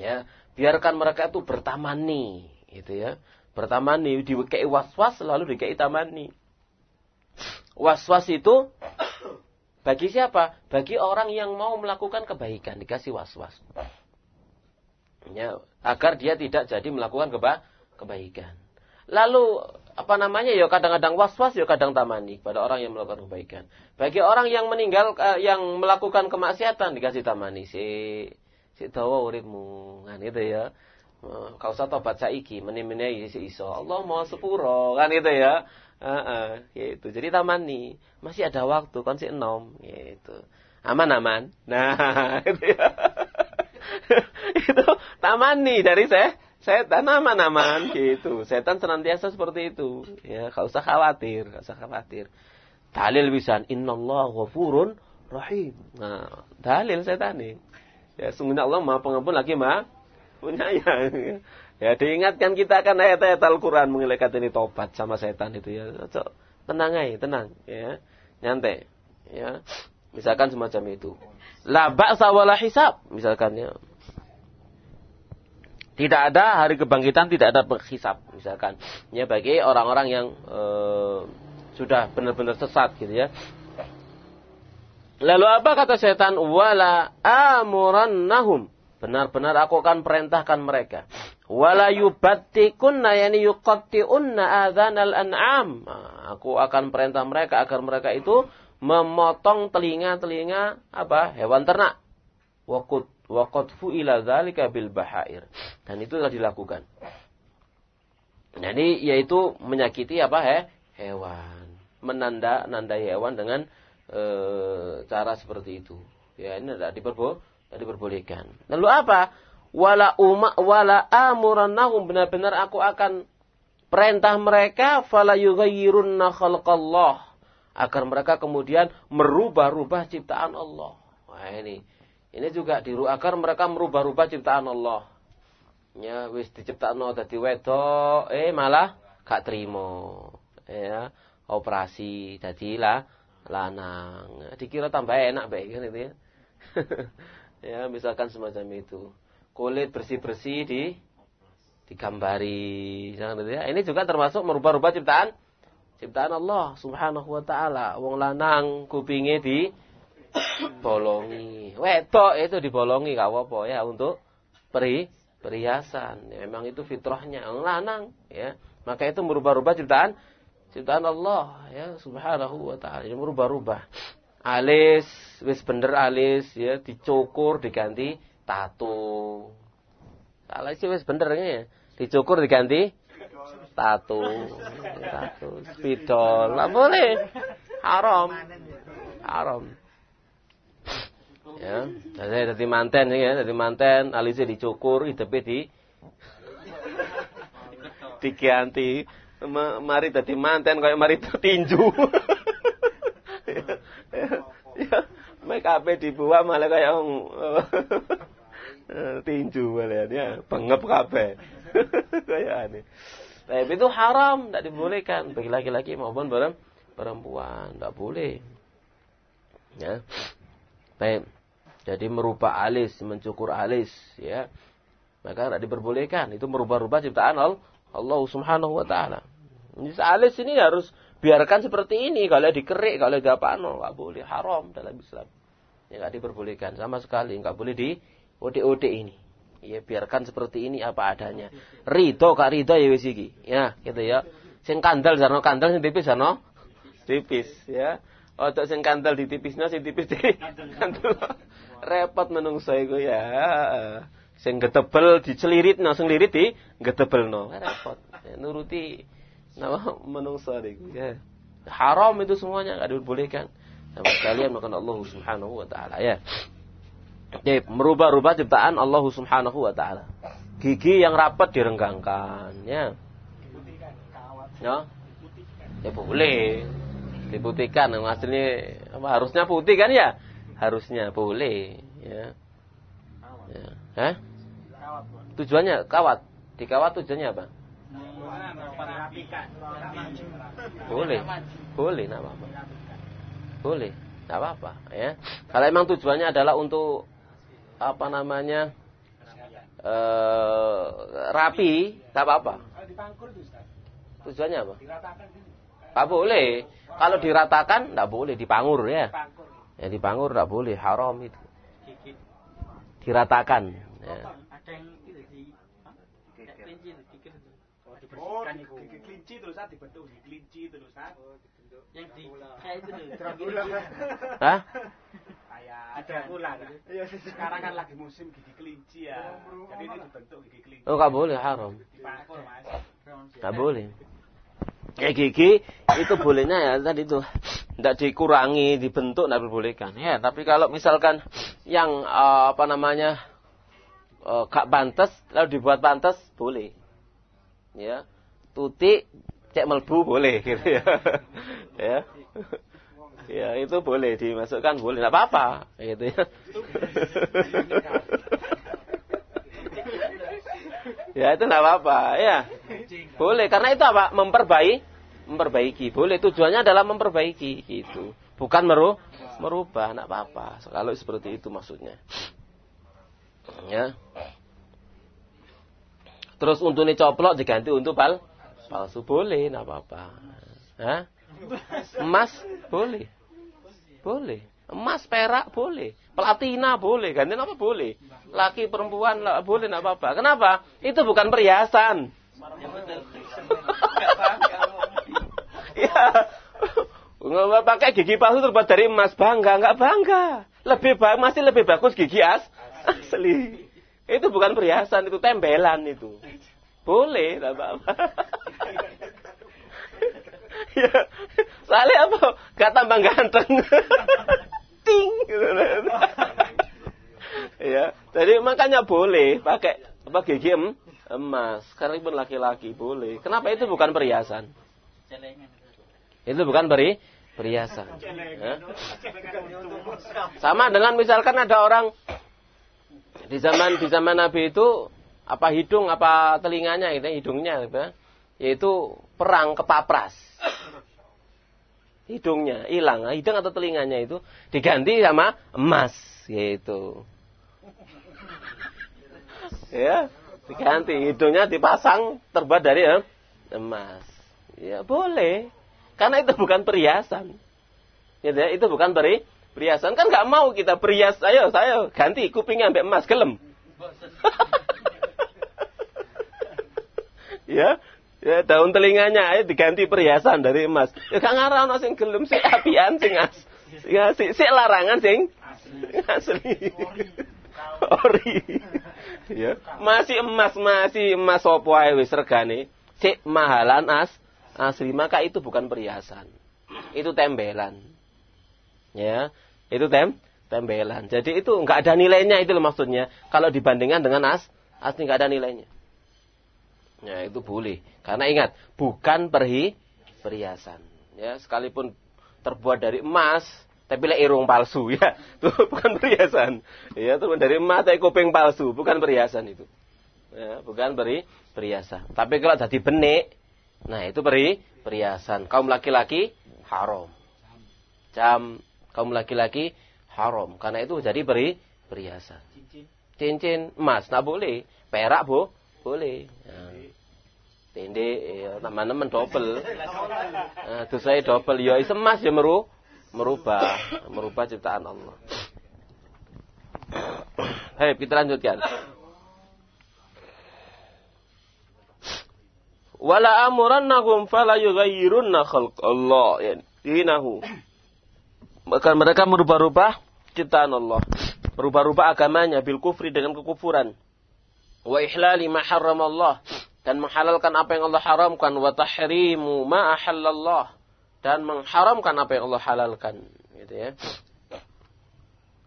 ya biarkan mereka itu bertamani gitu ya. Bertamani diwekei waswas lalu dikei tamani. Waswas itu bagi siapa? Bagi orang yang mau melakukan kebaikan dikasih waswas. Ya agar dia tidak jadi melakukan keba kebaikan. Lalu apa namanya ya kadang-kadang was-was ya kadang tamani pada orang yang melakukan kebaikan. Bagi orang yang meninggal uh, yang melakukan kemaksiatan dikasih tamani si si dawa uripmu kan itu ya. Uh, kau usah tobat saiki meni-meni si iso. Allah mau sepuro kan itu ya. Uh, uh, gitu. Jadi tamani masih ada waktu kan si enom gitu. Aman-aman. Nah, itu ya. itu tamani dari saya Setan aman-aman gitu. Setan senantiasa seperti itu. Ya, gak usah khawatir, gak usah khawatir. Dalil bisa innallaha ghafurun rahim. Nah, dalil setan nih. Ya, sungguhnya Allah Maha Pengampun lagi Maha penyayang. Ya, diingatkan kita akan ayat-ayat Al-Qur'an mengenai ini tobat sama setan itu ya. Cok, tenang aja, tenang ya. Nyantai. Ya. Misalkan semacam itu. La ba'sa wala hisab misalkan ya. Tidak ada hari kebangkitan, tidak ada hisab misalkan. Ya bagi orang-orang yang e, sudah benar-benar sesat gitu ya. Lalu apa kata setan? Wala amurannahum. Benar-benar aku akan perintahkan mereka. Wala yubattikunna yani yuqatti'unna adhanal an'am. Nah, aku akan perintah mereka agar mereka itu memotong telinga-telinga apa? hewan ternak. Wakut Waqad fu'ila dzalika bil bahair. Dan itu telah dilakukan. Jadi yaitu menyakiti apa he? hewan. Menanda nandai hewan dengan e, cara seperti itu. Ya ini tidak diperbo tidak diperbolehkan. Lalu apa? Wala umma wala amurannahum benar-benar aku akan perintah mereka fala yughayyirunna khalqallah agar mereka kemudian merubah-rubah ciptaan Allah. Wah ini ini juga diru agar mereka merubah-rubah ciptaan Allah. Ya, wis diciptakno dadi wedok, eh malah gak terima. Ya, operasi dadi lah lanang. Dikira tambah enak baik kan itu ya. ya, misalkan semacam itu. Kulit bersih-bersih di digambari, jangan itu ya. Ini juga termasuk merubah-rubah ciptaan ciptaan Allah Subhanahu wa taala. Wong lanang kupinge di bolongi. Wedok itu dibolongi gak apa-apa ya untuk peri perhiasan. Ya, memang itu fitrahnya lanang ya. Maka itu merubah-rubah ciptaan ciptaan Allah ya subhanahu wa taala. Ini merubah-rubah. Alis wis bener alis ya dicukur diganti tato. Sih wis bener ya. Dicukur diganti tato. Tato, spidol. Lah boleh. Haram. Haram ya saya jadi manten ya jadi manten alisnya dicukur hidupnya di diganti mari jadi manten kayak mari tinju ya, make up dibuat malah kayak tinju malah ya, pengep kabeh. kayak aneh. Tapi itu haram, tidak dibolehkan bagi laki-laki maupun perempuan, tidak boleh. Ya. Baik. Jadi merubah alis, mencukur alis, ya. Maka tidak diperbolehkan. Itu merubah-rubah ciptaan Allah Subhanahu wa taala. Alis ini harus biarkan seperti ini. Kalau dikerik, kalau apa no, nggak boleh. Haram dalam Islam. Ya nggak diperbolehkan sama sekali. Nggak boleh di ode-ode ini. Ya biarkan seperti ini apa adanya. Ridho kak ridho ya wis Ya, gitu ya. Sing kandel jarno kandel sing tipis jarno tipis ya. Ojo sing kandel di tipisnya sing tipis di kandel. Repot menungso iku ya. Sing getebel dicelirit no sing lirit di getebel no. Repot. Nuruti nama menungso iku ya. Haram itu semuanya enggak dibolehkan. Sama sekalian makan Allah Subhanahu wa taala ya. Jadi merubah-rubah ciptaan Allah Subhanahu wa taala. Gigi yang rapat direnggangkan, ya. Ya. Ya boleh. Diputihkan, aslinya apa harusnya putih kan ya? Harusnya boleh, ya. Ya. Hah? Tujuannya kawat. Dikawat tujuannya apa? Boleh. Boleh, enggak apa-apa. Boleh, enggak apa-apa, ya. Kalau emang tujuannya adalah untuk apa namanya uh, rapi, tak apa-apa. Tujuannya apa? Tak boleh. Kalau diratakan, tidak boleh. Dipangur ya. Ya dipangur tidak boleh, haram itu. Diratakan. Ya. Oh, gigi kelinci terus dibentuk gigi kelinci terus Yang di kayak itu Hah? ada pula iya, sekarang kan lagi musim gigi kelinci ya. Jadi ini dibentuk gigi kelinci. Oh nggak boleh. Haram. Nggak boleh kayak gigi itu bolehnya ya tadi itu. Tidak dikurangi dibentuk tidak dibolehkan. Ya tapi kalau misalkan yang uh, apa namanya uh, gak pantas lalu dibuat pantas boleh. Ya tutik cek melbu boleh gitu ya. Ya. Ya itu boleh dimasukkan boleh, tidak apa-apa, gitu ya. Ya itu tidak apa-apa, ya. Boleh karena itu apa? Memperbaiki, memperbaiki. Boleh tujuannya adalah memperbaiki itu, bukan meru merubah, tidak apa-apa. Kalau seperti itu maksudnya. Ya. Terus untuk ini coplok diganti untuk pal palsu boleh, tidak apa-apa. Hah? Emas boleh. Boleh. Emas, perak boleh. Platina boleh. Ganti apa boleh. Laki perempuan lah, boleh enggak apa-apa. Kenapa? Itu bukan perhiasan. ya. Nggak pakai gigi palsu terbuat dari emas bangga, nggak bangga. Lebih baik masih lebih bagus gigi as asli. Itu bukan perhiasan, itu tembelan itu. Boleh, enggak apa-apa. ya, soalnya apa? Gak tambah ganteng. Ting. Gitu. ya, jadi makanya boleh pakai apa gigi em, emas. Sekarang pun laki-laki boleh. Kenapa itu bukan perhiasan? Itu bukan beri perhiasan. Sama dengan misalkan ada orang di zaman di zaman Nabi itu apa hidung apa telinganya gitu, hidungnya gitu, ya. yaitu perang kepapras hidungnya hilang, nah, hidung atau telinganya itu diganti sama emas, yaitu. ya, diganti hidungnya dipasang terbuat dari emas. Ya boleh, karena itu bukan perhiasan. Gitu ya, itu bukan beri perhiasan kan nggak mau kita perhias, ayo saya ganti kupingnya sampai emas gelem. ya, Ya, daun telinganya ayo diganti perhiasan dari emas. Ya kan ngarah ono sing gelem sing apian sing as. Ya sik si larangan sing asli. Ori. ya, masih emas, masih emas opo ae wis regane. Sik mahalan as asli, maka itu bukan perhiasan. Itu tembelan. Ya, itu tem tembelan. Jadi itu enggak ada nilainya itu loh maksudnya. Kalau dibandingkan dengan as, asli enggak ada nilainya. Ya, itu boleh. Karena ingat, bukan perhi perhiasan. Ya, sekalipun terbuat dari emas, tapi lek irung palsu ya. Itu bukan perhiasan. Ya, terbuat dari emas tapi kuping palsu, bukan perhiasan itu. Ya, bukan beri perhiasan. Tapi kalau jadi benik, nah itu beri perhiasan. Kaum laki-laki haram. Jam kaum laki-laki haram. Karena itu jadi beri perhiasan. Cincin. Cincin emas, nah boleh. Perak bu, boleh. Ya. Tende, ya, teman-teman double. Nah, itu saya double. Ya, emas ya meru, merubah, merubah ciptaan Allah. Hei, kita lanjutkan. Wala amurannahum fala yughayyirunna khalq Allah. Ya, dinahu. Maka mereka merubah-rubah ciptaan Allah. Merubah-rubah agamanya bil kufri dengan kekufuran. Wa ihlali ma Allah dan menghalalkan apa yang Allah haramkan. Wa tahrimu ma ahallallah. Dan mengharamkan apa yang Allah halalkan. Gitu ya.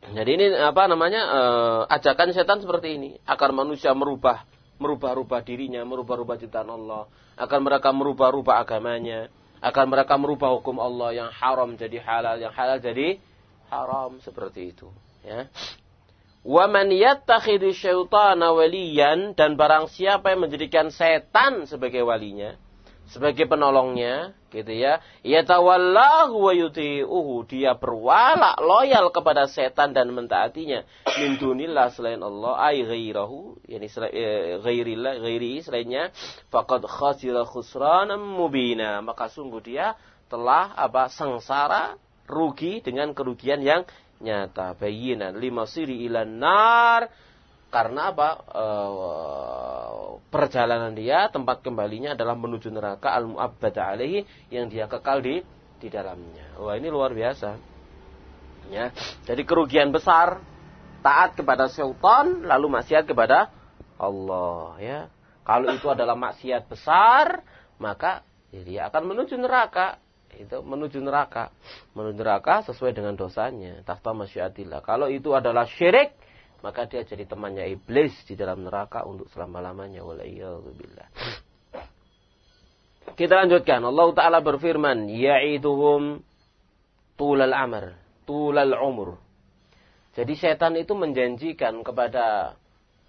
Jadi ini apa namanya uh, ajakan setan seperti ini. Agar manusia merubah merubah-rubah dirinya, merubah-rubah ciptaan Allah, agar mereka merubah-rubah agamanya, agar mereka merubah hukum Allah yang haram jadi halal, yang halal jadi haram seperti itu, ya. Wa man yattakhidhu syaitana waliyan dan barang siapa yang menjadikan setan sebagai walinya, sebagai penolongnya, gitu ya. Yatawallahu wa yuti'uhu, dia berwala loyal kepada setan dan mentaatinya. Min dunillah selain Allah, ay ghairahu, yani eh, ghairillah, ghairi selainnya, faqad khasira khusranan mubina. Maka sungguh dia telah apa sengsara, rugi dengan kerugian yang nyata bayinan lima siri ilan nar. Karena apa? E, perjalanan dia tempat kembalinya adalah menuju neraka. Al muabbada alaihi yang dia kekal di di dalamnya. Wah ini luar biasa. Ya. Jadi kerugian besar taat kepada syaitan lalu maksiat kepada Allah ya. Kalau itu adalah maksiat besar maka dia akan menuju neraka itu menuju neraka. Menuju neraka sesuai dengan dosanya. Tahta masyiatillah. Kalau itu adalah syirik, maka dia jadi temannya iblis di dalam neraka untuk selama-lamanya. Walayyahubillah. Kita lanjutkan. Allah Ta'ala berfirman, Ya'iduhum tulal amr, tulal umur. Jadi setan itu menjanjikan kepada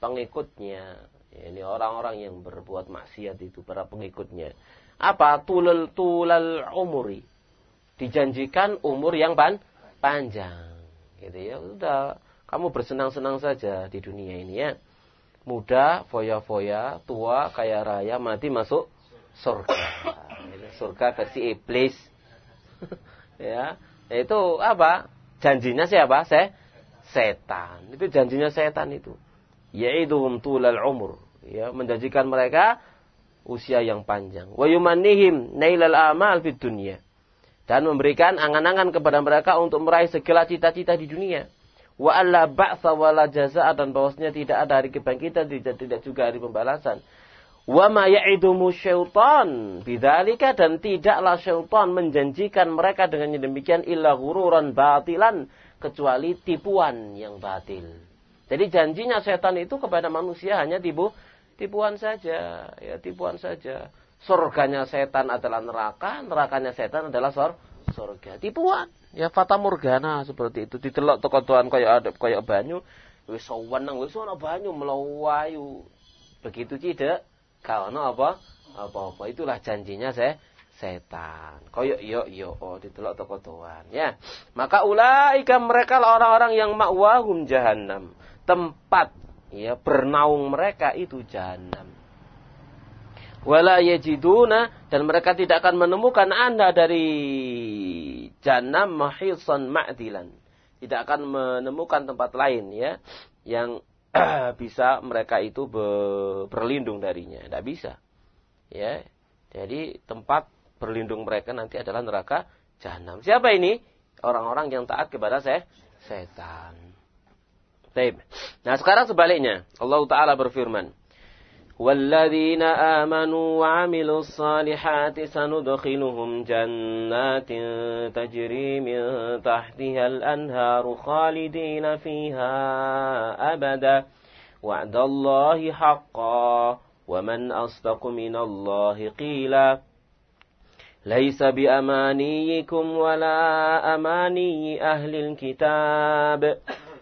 pengikutnya, ini orang-orang yang berbuat maksiat itu, para pengikutnya apa? Tulal tulal umuri. Dijanjikan umur yang pan, panjang. Gitu ya udah. Kamu bersenang-senang saja di dunia ini ya. Muda foya-foya tua kaya raya mati masuk surga. Surga versi iblis. Ya. Itu apa? Janjinya siapa? Saya setan. Itu janjinya setan itu. Yaitu tulal umur. Ya menjanjikan mereka usia yang panjang. Wa yumannihim nailal amal fid dunya. Dan memberikan angan-angan kepada mereka untuk meraih segala cita-cita di dunia. Wa alla ba'sa wala jazaa dan bahwasanya tidak ada hari kebangkitan tidak tidak juga hari pembalasan. Wa ma ya'idumu syaitan bidzalika dan tidaklah syaitan menjanjikan mereka dengan demikian illa ghururan batilan kecuali tipuan yang batil. Jadi janjinya setan itu kepada manusia hanya tipu tipuan saja, ya tipuan saja. Surganya setan adalah neraka, nerakanya setan adalah sor surga. Tipuan, ya fata morgana seperti itu. Ditelok toko tuan kayak ada kayak banyu, wis nang wis ana banyu melawayu. Begitu tidak, kalau apa? Apa-apa itulah janjinya saya setan. Koyok yo yo oh ditelok toko tuan ya. Maka ulaika mereka orang-orang yang makwahum jahanam. Tempat ya bernaung mereka itu jahanam. Wala yajiduna dan mereka tidak akan menemukan Anda dari jahanam mahisan ma'dilan. Tidak akan menemukan tempat lain ya yang bisa mereka itu berlindung darinya. Tidak bisa. Ya. Jadi tempat berlindung mereka nanti adalah neraka jahanam. Siapa ini? Orang-orang yang taat kepada saya setan. Taib. Nah sekarang sebaliknya. Allah Ta'ala berfirman. والذين آمنوا وعملوا الصالحات سندخلهم جنات تجري من تحتها الأنهار خالدين فيها أبدا وعد الله حقا ومن أصدق من الله قيلا ليس بأمانيكم ولا أماني أهل الكتاب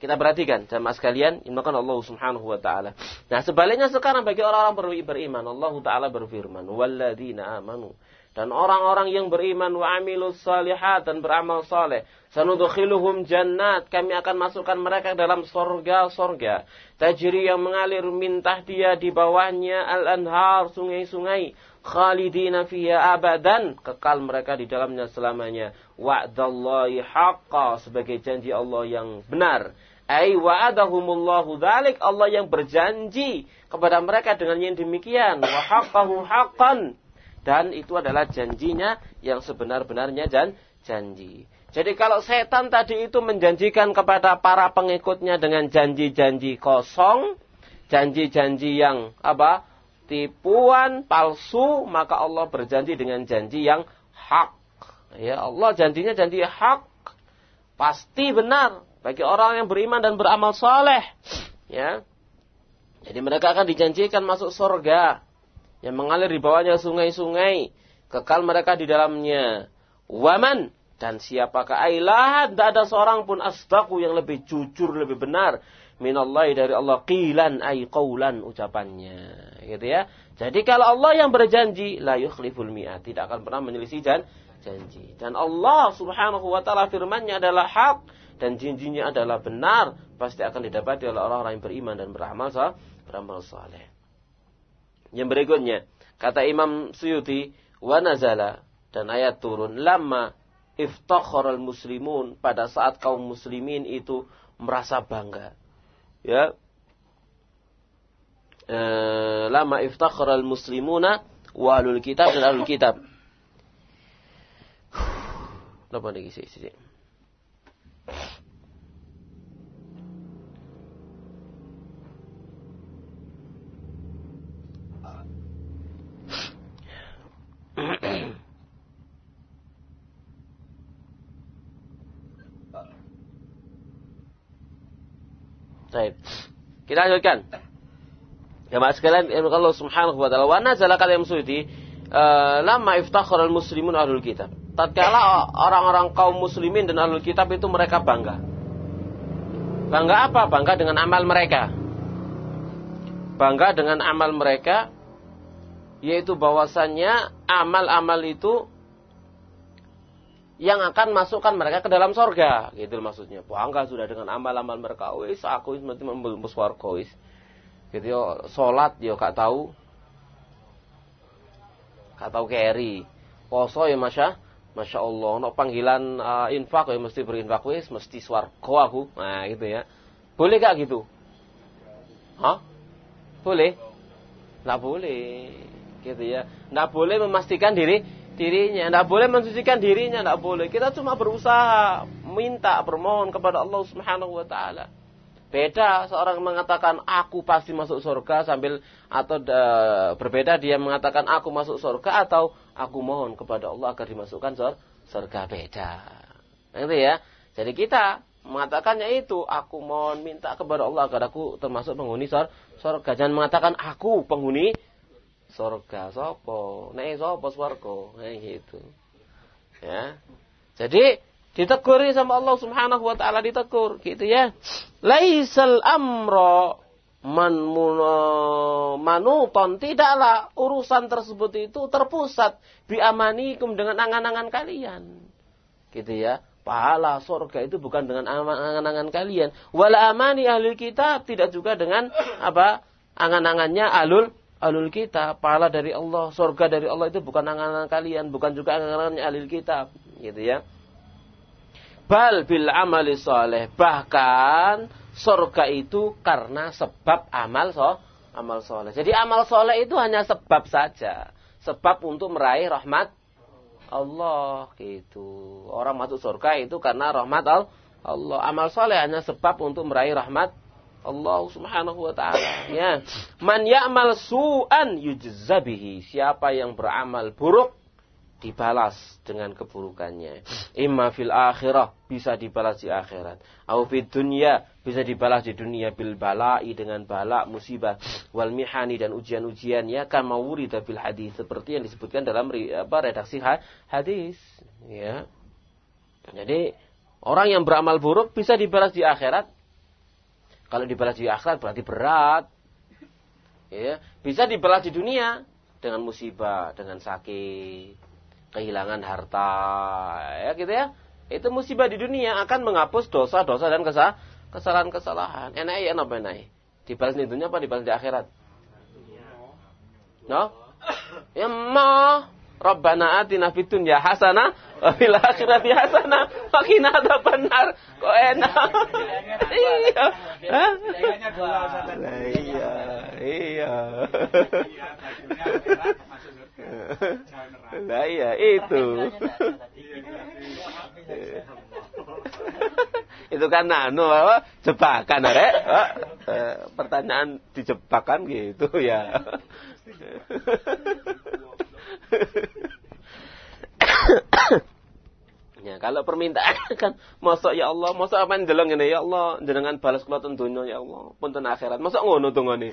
Kita perhatikan jamaah sekalian, imakan Allah Subhanahu wa taala. Nah, sebaliknya sekarang bagi orang-orang beriman, Allah taala berfirman, "Walladzina amanu" dan orang-orang yang beriman wa amilus salihat dan beramal saleh sanudkhiluhum jannat. Kami akan masukkan mereka dalam sorga-sorga. Tajri yang mengalir mintah dia di bawahnya al-anhar sungai-sungai khalidina fiha abadan. Kekal mereka di dalamnya selamanya. Wa'dallahi haqqa sebagai janji Allah yang benar ai wa'adahumullahu dzalik Allah yang berjanji kepada mereka dengan yang demikian wa haqqahu haqqan dan itu adalah janjinya yang sebenar-benarnya dan janji. Jadi kalau setan tadi itu menjanjikan kepada para pengikutnya dengan janji-janji kosong, janji-janji yang apa? tipuan, palsu, maka Allah berjanji dengan janji yang hak. Ya, Allah janjinya janji hak. Pasti benar bagi orang yang beriman dan beramal soleh. Ya. Jadi mereka akan dijanjikan masuk surga yang mengalir di bawahnya sungai-sungai, kekal mereka di dalamnya. Waman dan siapakah ailah tidak ada seorang pun astaku yang lebih jujur, lebih benar minallahi dari Allah qilan ay qaulan ucapannya gitu ya jadi kalau Allah yang berjanji la yukhliful mi'at tidak akan pernah menyelisih jan janji dan Allah Subhanahu wa taala firman-Nya adalah hak dan janjinya adalah benar pasti akan didapati oleh orang-orang yang beriman dan beramal beramal saleh yang berikutnya, kata Imam Suyuti, wa nazala dan ayat turun lama iftakharal muslimun pada saat kaum muslimin itu merasa bangga. Ya. E, lama iftakharal muslimuna wa ahlul kitab dan ahlul kitab. Apa lagi sih? Baik. Kita lanjutkan. Ya mas sekalian, Allah Subhanahu wa taala wa nazala kalam suci uh, lama iftakhara muslimun ahlul kitab. Tatkala orang-orang kaum muslimin dan ahlul kitab itu mereka bangga. Bangga apa? Bangga dengan amal mereka. Bangga dengan amal mereka yaitu bahwasannya amal-amal itu yang akan masukkan mereka ke dalam sorga. Gitu maksudnya. Bangga sudah dengan amal-amal mereka. Wis aku wis mesti membus warga wis. Gitu yo salat yo gak tahu. Gak tahu keri poso ya. masya masya Allah. No panggilan uh, infak ya mesti berinfak wis mesti swarga aku. Nah gitu ya. Boleh gak gitu? Hah? boleh? Nggak boleh. Gitu ya. Nggak boleh memastikan diri dirinya, tidak boleh mensucikan dirinya, tidak boleh. Kita cuma berusaha minta bermohon kepada Allah Subhanahu wa taala. Beda seorang mengatakan aku pasti masuk surga sambil atau uh, berbeda dia mengatakan aku masuk surga atau aku mohon kepada Allah agar dimasukkan surga beda. Gitu ya. Jadi kita mengatakannya itu aku mohon minta kepada Allah agar aku termasuk penghuni surga. Jangan mengatakan aku penghuni surga sopo nek sopo swarga nek gitu ya jadi ditegur sama Allah Subhanahu wa taala ditegur gitu ya laisal amra man manuton tidaklah urusan tersebut itu terpusat bi amanikum dengan angan-angan kalian gitu ya pahala surga itu bukan dengan angan-angan kalian. Wala amani ahli kitab tidak juga dengan apa? Angan-angannya alul alul kitab, pahala dari Allah, surga dari Allah itu bukan angan-angan kalian, bukan juga angan-angannya ahli kitab, gitu ya. Bal bil amali soleh. Bahkan surga itu karena sebab amal so, amal soleh. Jadi amal soleh itu hanya sebab saja. Sebab untuk meraih rahmat Allah gitu. Orang masuk surga itu karena rahmat Allah. Amal soleh hanya sebab untuk meraih rahmat Allah Subhanahu wa taala. Ya. Man ya'mal su'an yujzabihi. Siapa yang beramal buruk dibalas dengan keburukannya. Imma fil akhirah bisa dibalas di akhirat. Au fid dunya bisa dibalas di dunia bil bala'i dengan bala musibah wal mihani dan ujian-ujian ya kama wurida fil hadis seperti yang disebutkan dalam apa redaksi hadis ya. Jadi orang yang beramal buruk bisa dibalas di akhirat. Kalau dibalas di akhirat berarti berat. Ya, bisa dibalas di dunia dengan musibah, dengan sakit, kehilangan harta, ya gitu ya. Itu musibah di dunia akan menghapus dosa-dosa dan kesalahan-kesalahan. Enak ya apa enak? Dibalas di dunia apa dibalas di akhirat? No? Ya ma Rabbana atina fid dunya hasanah wa fil akhirati hasanah wa qina adzabannar. Kok enak? iya. Iya, iya. Nah iya itu. itu kan nano apa? Jebakan rek. Pertanyaan dijebakan gitu ya. ya kalau permintaan kan masa ya Allah masa apa yang deleng ini ya Allah jenengan balas kula tentunya ya Allah punten akhirat masa ngono tungone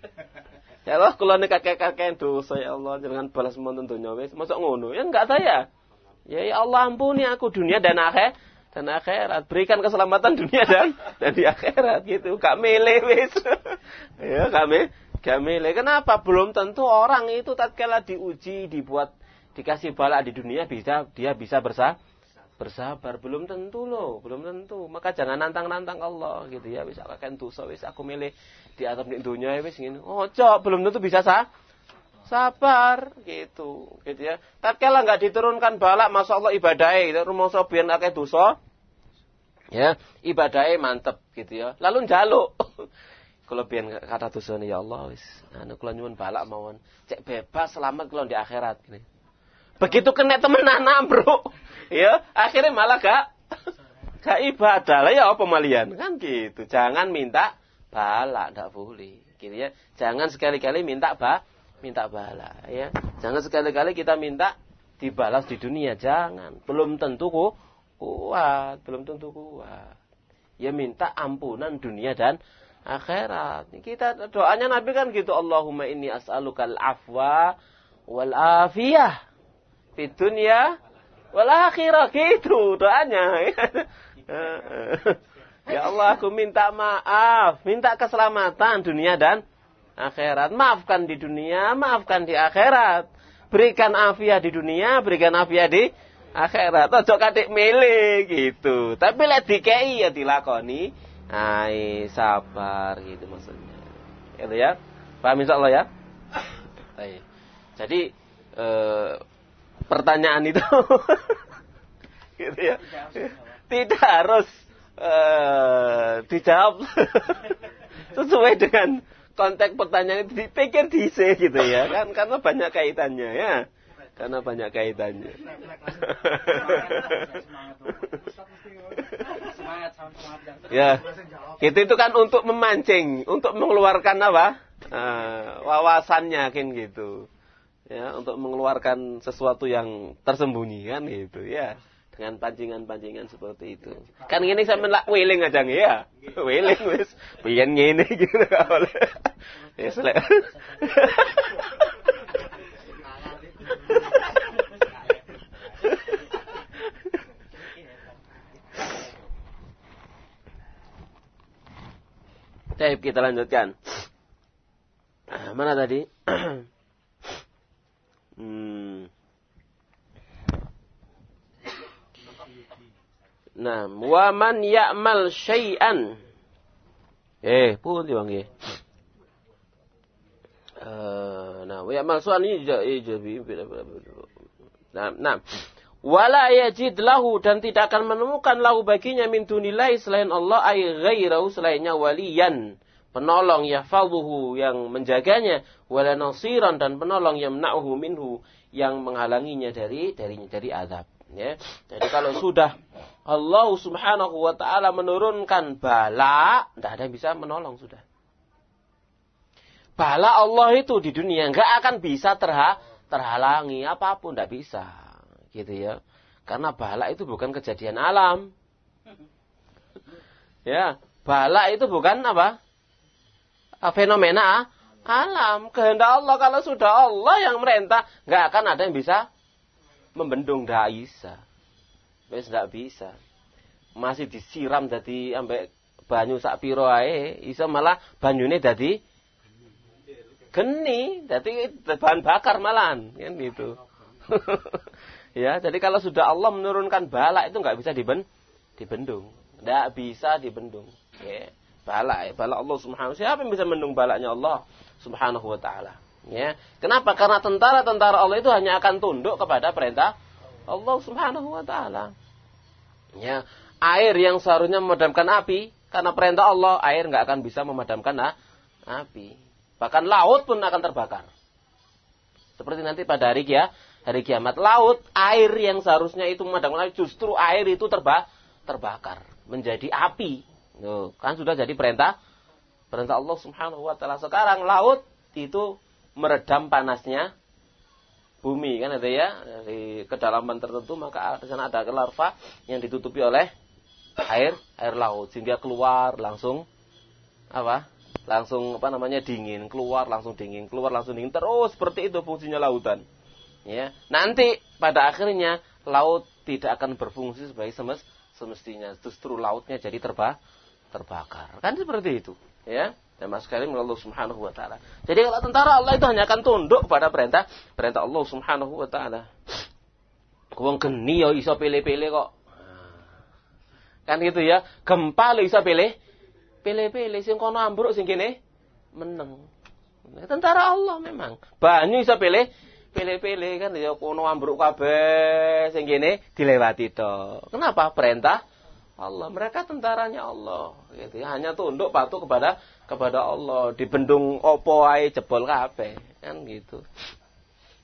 Ya Allah, kalau nih kakek-kakek dosa ya Allah, jangan balas monton dunia wis. Masuk ngono? Ya enggak saya. Ya ya Allah ampuni aku dunia dan akhir dan akhirat. Berikan keselamatan dunia dan dan di akhirat gitu. Gak milih wis. ya kami gak. Kenapa? Belum tentu orang itu tatkala diuji, dibuat dikasih bala di dunia bisa dia bisa bersah bersabar belum tentu loh belum tentu. Maka jangan nantang-nantang Allah gitu ya. Bisa kakek dosa wis aku milih di atas dunia wis ngene. Oh cok belum tentu bisa sah sabar gitu gitu ya. Tatkala nggak diturunkan balak masya Allah ibadahnya gitu rumah sobian akeh dosa ya ibadahnya mantep gitu ya. Lalu jaluk kelebihan kata dosa ya Allah wis anu kula nyuwun balak mawon. Cek bebas selamat kalau di akhirat gitu. Begitu kena temenan bro. Ya akhirnya malah gak gak ibadah. Lah ya apa malian? Kan gitu. Jangan minta bala ndak boleh. Gitu ya. Jangan sekali-kali minta ba minta bala ya. Jangan sekali-kali kita minta dibalas di dunia. Jangan. Belum tentu kok kuat belum tentu kuat. Ya minta ampunan dunia dan akhirat. Kita doanya Nabi kan gitu Allahumma inni as'alukal afwa wal afiyah di dunia wal akhirah gitu doanya. ya Allah aku minta maaf, minta keselamatan dunia dan akhirat. Maafkan di dunia, maafkan di akhirat. Berikan afiat di dunia, berikan afiat di akhirat. Ojo katik milih gitu. Tapi lek dikei ya dilakoni. Ai sabar gitu maksudnya. Gitu ya. Paham insyaallah ya? Jadi eh, pertanyaan itu. Gitu ya. Tidak harus uh, dijawab. Sesuai dengan konteks pertanyaan itu dipikir diisi gitu ya. Kan karena banyak kaitannya ya. Karena banyak kaitannya. Ya. Itu itu kan untuk memancing untuk mengeluarkan apa? Uh, wawasannya kan gitu ya untuk mengeluarkan sesuatu yang tersembunyi kan gitu ya. Dengan pancingan-pancingan seperti itu. Kan gini saya melak wiling aja nih ya. Wiling wis. Pian ngene gitu oleh ya selek Baik, kita lanjutkan. Mana tadi? Hmm. Nah, wa man ya'mal syai'an. Eh, pun bang nggih. Eh, nah, wa ya'mal syai'an ini ijabi. Nah, nah. Wala yajid lahu dan tidak akan menemukan lahu baginya min dunillahi selain Allah ay ghairahu selainnya waliyan penolong yahfazuhu yang menjaganya wala nasiran dan penolong yang yamna'uhu minhu yang menghalanginya dari dari dari azab ya. Jadi kalau sudah Allah Subhanahu wa taala menurunkan bala, tidak ada yang bisa menolong sudah. Bala Allah itu di dunia nggak akan bisa terha terhalangi apa pun tidak bisa gitu ya. Karena bala itu bukan kejadian alam. Ya, bala itu bukan apa? Fenomena alam. Kehendak Allah kalau sudah Allah yang merintah, nggak akan ada yang bisa membendung dah bisa. Wes nggak bisa. Masih disiram jadi ambek banyu sak piro ae, iso malah banyune dadi geni, dadi bahan bakar malan, kan gitu. Ya, jadi kalau sudah Allah menurunkan bala itu nggak bisa diben dibendung. Nggak bisa dibendung. Ya. Bala, ya. bala Allah subhanahu Siapa yang bisa mendung balanya Allah subhanahu wa ta'ala? Ya. Kenapa? Karena tentara-tentara Allah itu hanya akan tunduk kepada perintah Allah subhanahu wa ta'ala. Ya. Air yang seharusnya memadamkan api, karena perintah Allah, air nggak akan bisa memadamkan ah, api. Bahkan laut pun akan terbakar. Seperti nanti pada hari ya, hari kiamat. Laut, air yang seharusnya itu memadamkan justru air itu terba terbakar. Menjadi api. Kan sudah jadi perintah. Perintah Allah subhanahu wa ta'ala. Sekarang laut itu meredam panasnya bumi kan ada ya dari kedalaman tertentu maka di sana ada larva yang ditutupi oleh air air laut sehingga keluar langsung apa langsung apa namanya dingin keluar langsung dingin keluar langsung dingin terus seperti itu fungsinya lautan ya nanti pada akhirnya laut tidak akan berfungsi sebagai semest semestinya justru lautnya jadi terba terbakar kan seperti itu ya mas sekali Allah Subhanahu wa taala. Jadi kalau tentara Allah itu hanya akan tunduk pada perintah perintah Allah Subhanahu wa taala. Wong geni yo iso pilih-pilih kok. Kan gitu ya. Gempa lo iso pilih. Pilih-pilih sing kono ambruk sing kene meneng. Tentara Allah memang. Banyu iso pilih pilih-pilih kan ya kono ambruk kabeh sing kene dilewati to. Kenapa? Perintah Allah. Mereka tentaranya Allah. Gitu ya. Hanya tunduk patuh kepada kepada Allah. Di bendung opo ae jebol kabeh. Kan gitu.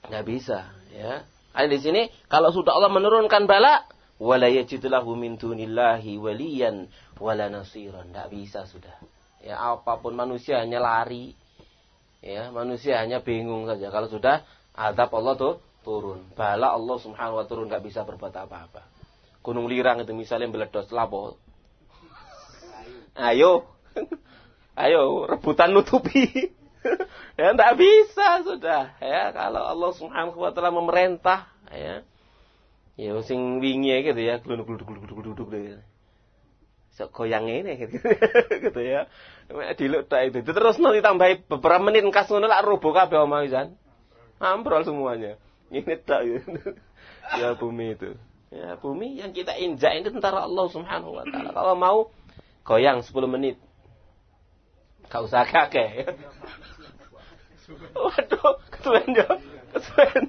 Nggak bisa, ya. Ada di sini kalau sudah Allah menurunkan bala, wala yajidu lahu min dunillahi waliyan wala bisa sudah. Ya, apa pun manusia hanya lari. Ya, manusia hanya bingung saja. Kalau sudah adab Allah tuh turun. Bala Allah subhanahu wa turun nggak bisa berbuat apa-apa. Gunung Lirang itu misalnya meledos lapo. Ayo. Ayo rebutan nutupi. ya tidak bisa sudah ya kalau Allah Subhanahu wa taala memerintah ya. Ya sing wingi gitu ya, gluduk-gluduk-gluduk-gluduk gitu. Sok goyang ini gitu, gitu ya. Diluk tak itu. Terus nanti tambahi beberapa menit kas ngono lak roboh kabeh omah pisan ambrol semuanya. Ini tak ya. ya bumi itu. Ya bumi yang kita injak ini tentara Allah Subhanahu wa taala. Kalau mau goyang 10 menit. Kau usah kakek. Waduh, kesuwen ya. Kesuwen.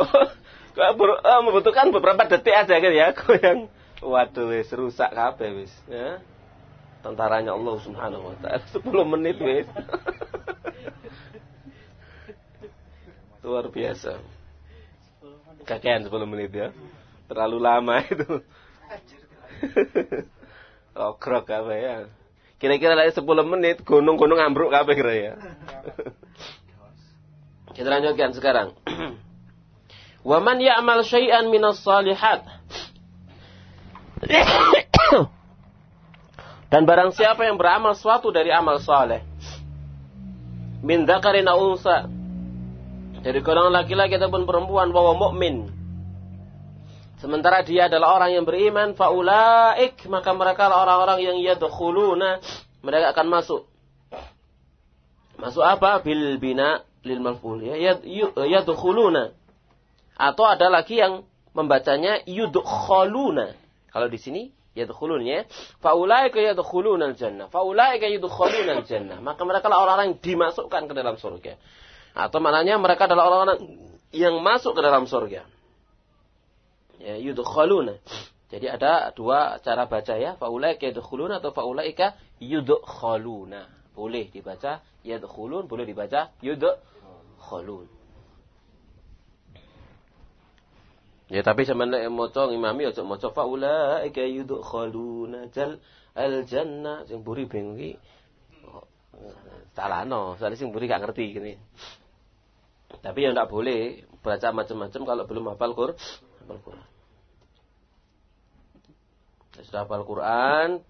Oh, membutuhkan beberapa detik aja gitu ya goyang. Waduh wis rusak kabeh wis ya. Tentaranya Allah Subhanahu wa taala 10 menit wis. Luar biasa. Kakean 10 menit ya. Terlalu lama itu. Okrok apa ya. Kira-kira lagi 10 menit gunung-gunung ambruk apa kira ya. Kita lanjutkan sekarang. Waman ya'mal syai'an minas salihat. Dan barang siapa yang beramal suatu dari amal saleh. Min dzakarin unsa dari golongan laki-laki ataupun perempuan bahwa mukmin. Sementara dia adalah orang yang beriman, faulaik maka mereka orang-orang yang yadkhuluna mereka akan masuk. Masuk apa? Bil bina lil maf'ul ya yadkhuluna. Atau ada lagi yang membacanya yudkhaluna. Kalau di sini yadkhulun ya. Faulaika yadkhuluna al-jannah. Faulaika yadkhuluna al-jannah. Maka mereka orang-orang yang dimasukkan ke dalam surga. Atau maknanya mereka adalah orang-orang yang masuk ke dalam surga. Ya, yudkhuluna. Jadi ada dua cara baca ya, faulaika yadkhuluna atau faulaika yudkhuluna. Boleh dibaca yadkhulun, boleh dibaca yudkhulun. Ya tapi sebenarnya maca imami aja maca faulaika yudkhuluna jal al jannah sing buri bingung iki. Salahno, soalnya sing buri gak ngerti gini. Tapi yang tidak boleh baca macam-macam kalau belum hafal Qur'an. Hafal. Sudah hafal Quran,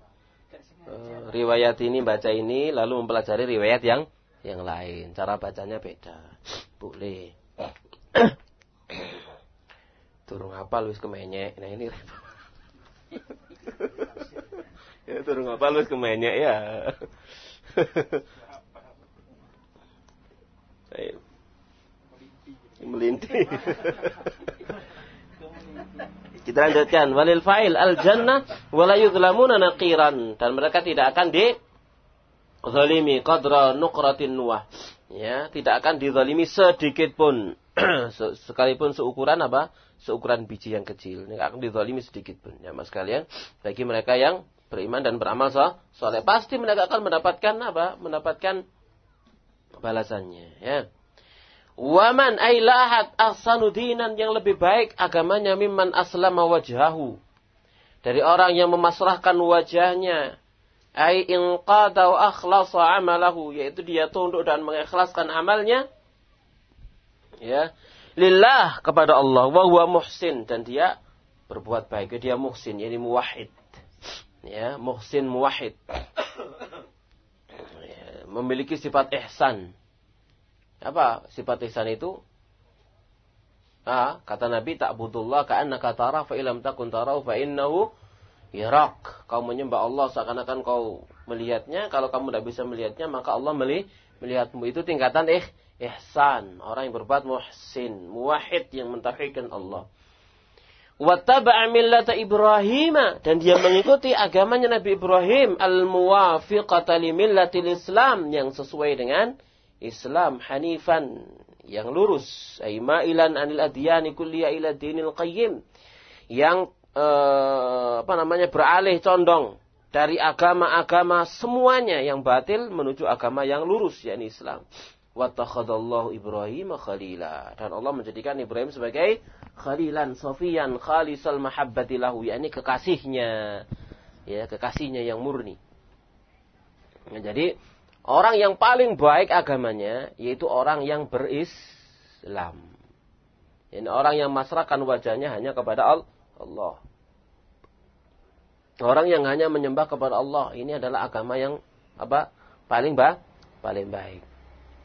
eh, riwayat ini baca ini, lalu mempelajari riwayat yang yang lain. Cara bacanya beda. Boleh. Turung hafal wis kemenyek. Nah ini ya turung hafal wis kemenyek ya. Melinti. Kita lanjutkan. Walil fa'il al jannah wala yuzlamuna naqiran dan mereka tidak akan di zalimi qadra nuqratin nuwah. Ya, tidak akan dizalimi sedikit pun. Sekalipun seukuran apa? Seukuran biji yang kecil. Ini akan dizalimi sedikit pun. Ya, Mas kalian, bagi mereka yang beriman dan beramal soleh, pasti mereka akan mendapatkan apa? Mendapatkan balasannya, ya. Waman ay lahat ahsanu dinan yang lebih baik agamanya mimman aslama wajhahu. Dari orang yang memasrahkan wajahnya. Ay inqada wa akhlasa amalahu. Yaitu dia tunduk dan mengikhlaskan amalnya. Ya. Lillah kepada Allah. Wa huwa muhsin. Dan dia berbuat baik. Dia muhsin. Yani muwahid. Ya. Muhsin muwahid. Ya, memiliki sifat ihsan apa sifat ihsan itu? Ah, kata Nabi tak budullah ka'annaka tara fa ilam takun tarau fa innahu yarak. Kau menyembah Allah seakan-akan kau melihatnya, kalau kamu tidak bisa melihatnya maka Allah melihatmu. Itu tingkatan eh ihsan, orang yang berbuat muhsin, muwahhid yang mentauhidkan Allah. Wattaba'a millata Ibrahim dan dia mengikuti agamanya Nabi Ibrahim al-muwafiqata li Islam yang sesuai dengan Islam hanifan yang lurus ay mailan anil adyani kulliya ila dinil qayyim yang eh, apa namanya beralih condong dari agama-agama semuanya yang batil menuju agama yang lurus yakni Islam. Wattakhadallahu Ibrahim khalila dan Allah menjadikan Ibrahim sebagai khalilan sofian khalisal mahabbati lahu yakni kekasihnya ya kekasihnya yang murni. Nah, jadi Orang yang paling baik agamanya yaitu orang yang berislam. Ini orang yang masrahkan wajahnya hanya kepada Allah. Orang yang hanya menyembah kepada Allah ini adalah agama yang apa? Paling ba paling baik.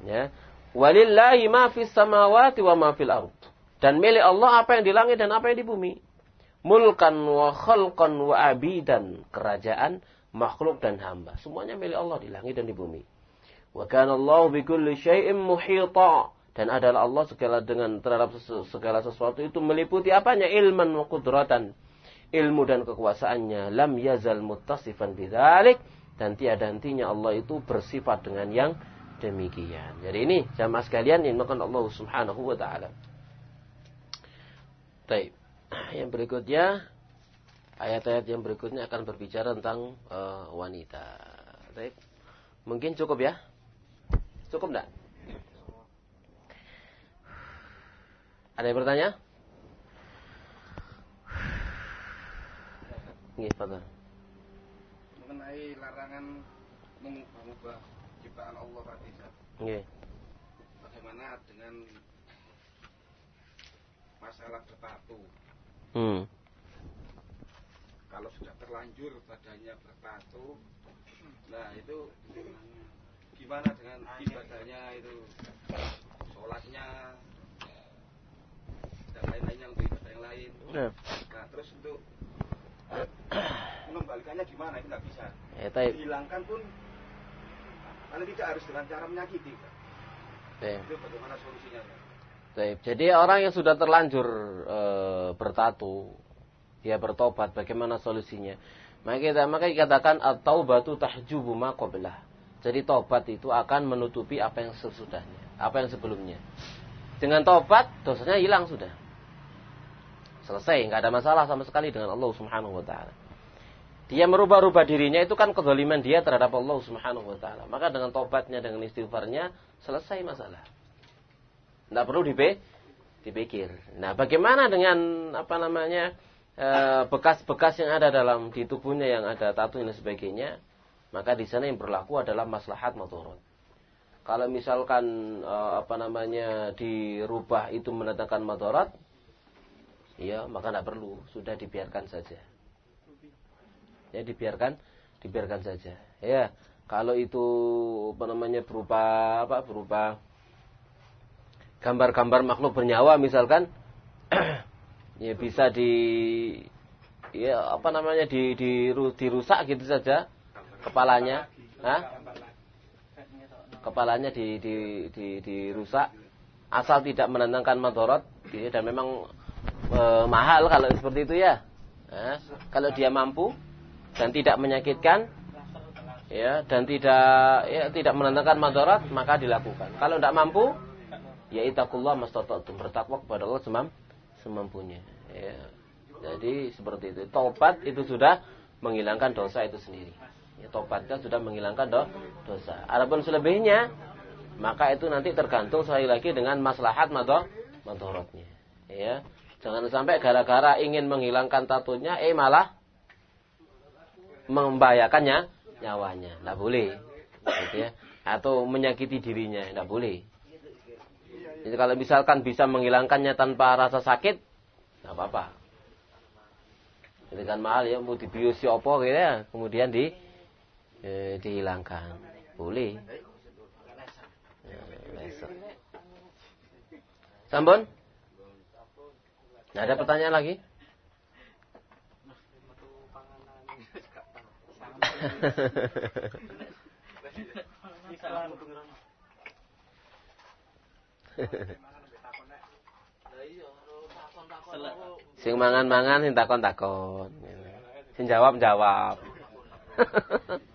Ya. Walillahi ma fis samawati wa ma fil ard. Dan milik Allah apa yang di langit dan apa yang di bumi. Mulkan wa khalqan wa abidan. Kerajaan, makhluk dan hamba. Semuanya milik Allah di langit dan di bumi. Wa kana Allah bi kulli syai'in muhita. Dan adalah Allah segala dengan terhadap segala sesuatu itu meliputi apanya? Ilman wa qudratan. Ilmu dan kekuasaannya. Lam yazal muttasifan bidzalik. Dan tiada hentinya Allah itu bersifat dengan yang demikian. Jadi ini jamaah sekalian yang makan Allah Subhanahu wa taala. Baik. Yang berikutnya ayat-ayat yang berikutnya akan berbicara tentang uh, wanita. Baik. Mungkin cukup ya. Cukup enggak? Ada yang bertanya? Nggih, Pak. Mengenai larangan mengubah-ubah ciptaan Allah Pak Nggih. Bagaimana dengan masalah bertatu? Hmm. Kalau sudah terlanjur badannya bertatu, nah itu gimana dengan ibadahnya itu sholatnya dan lain-lainnya untuk ibadah yang lain nah terus untuk mengembalikannya gimana itu nggak bisa Ya, dihilangkan pun paling tidak harus dengan cara menyakiti. Taib. itu bagaimana solusinya. Jadi orang yang sudah terlanjur e, bertatu dia bertobat, bagaimana solusinya? Maka kita maka dikatakan at-taubatu tahjubu ma qablah. Jadi tobat itu akan menutupi apa yang sesudahnya, apa yang sebelumnya. Dengan tobat dosanya hilang sudah. Selesai, nggak ada masalah sama sekali dengan Allah Subhanahu wa taala. Dia merubah-rubah dirinya itu kan kezaliman dia terhadap Allah Subhanahu wa taala. Maka dengan tobatnya dengan istighfarnya selesai masalah. Tidak perlu dipikir. Nah, bagaimana dengan apa namanya eh, bekas-bekas yang ada dalam di tubuhnya yang ada tato dan sebagainya? Maka di sana yang berlaku adalah maslahat motorot. Kalau misalkan eh, apa namanya dirubah itu mendatangkan motorot, ya maka tidak perlu, sudah dibiarkan saja. Ya dibiarkan, dibiarkan saja. Ya, kalau itu apa namanya berupa apa berupa gambar-gambar makhluk bernyawa misalkan ya bisa di ya apa namanya di, di dirusak gitu saja kepalanya, Hah? kepalanya di, di, di, dirusak asal tidak menentangkan madorot gitu, dan memang e, mahal kalau seperti itu ya. Nah, kalau dia mampu dan tidak menyakitkan ya dan tidak ya tidak menentangkan madorot maka dilakukan. Kalau tidak mampu ya itakullah mastata'tum bertakwa kepada Allah semam semampunya. Ya. Jadi seperti itu. Tobat itu sudah menghilangkan dosa itu sendiri ya, tobatnya sudah menghilangkan do, dosa. Adapun selebihnya maka itu nanti tergantung sekali lagi dengan maslahat mador madorotnya. Ya. Jangan sampai gara-gara ingin menghilangkan tatunya eh malah membahayakannya nyawanya. Tidak boleh. Gitu ya. Atau menyakiti dirinya. Tidak boleh. Jadi kalau misalkan bisa menghilangkannya tanpa rasa sakit, tidak apa-apa. Jadi kan mahal ya, mau dibiusi opo gitu ya. Kemudian di eh, dihilangkan. Boleh. Nah, ada pertanyaan lagi? sing mangan-mangan sing takon-takon. Sing jawab-jawab.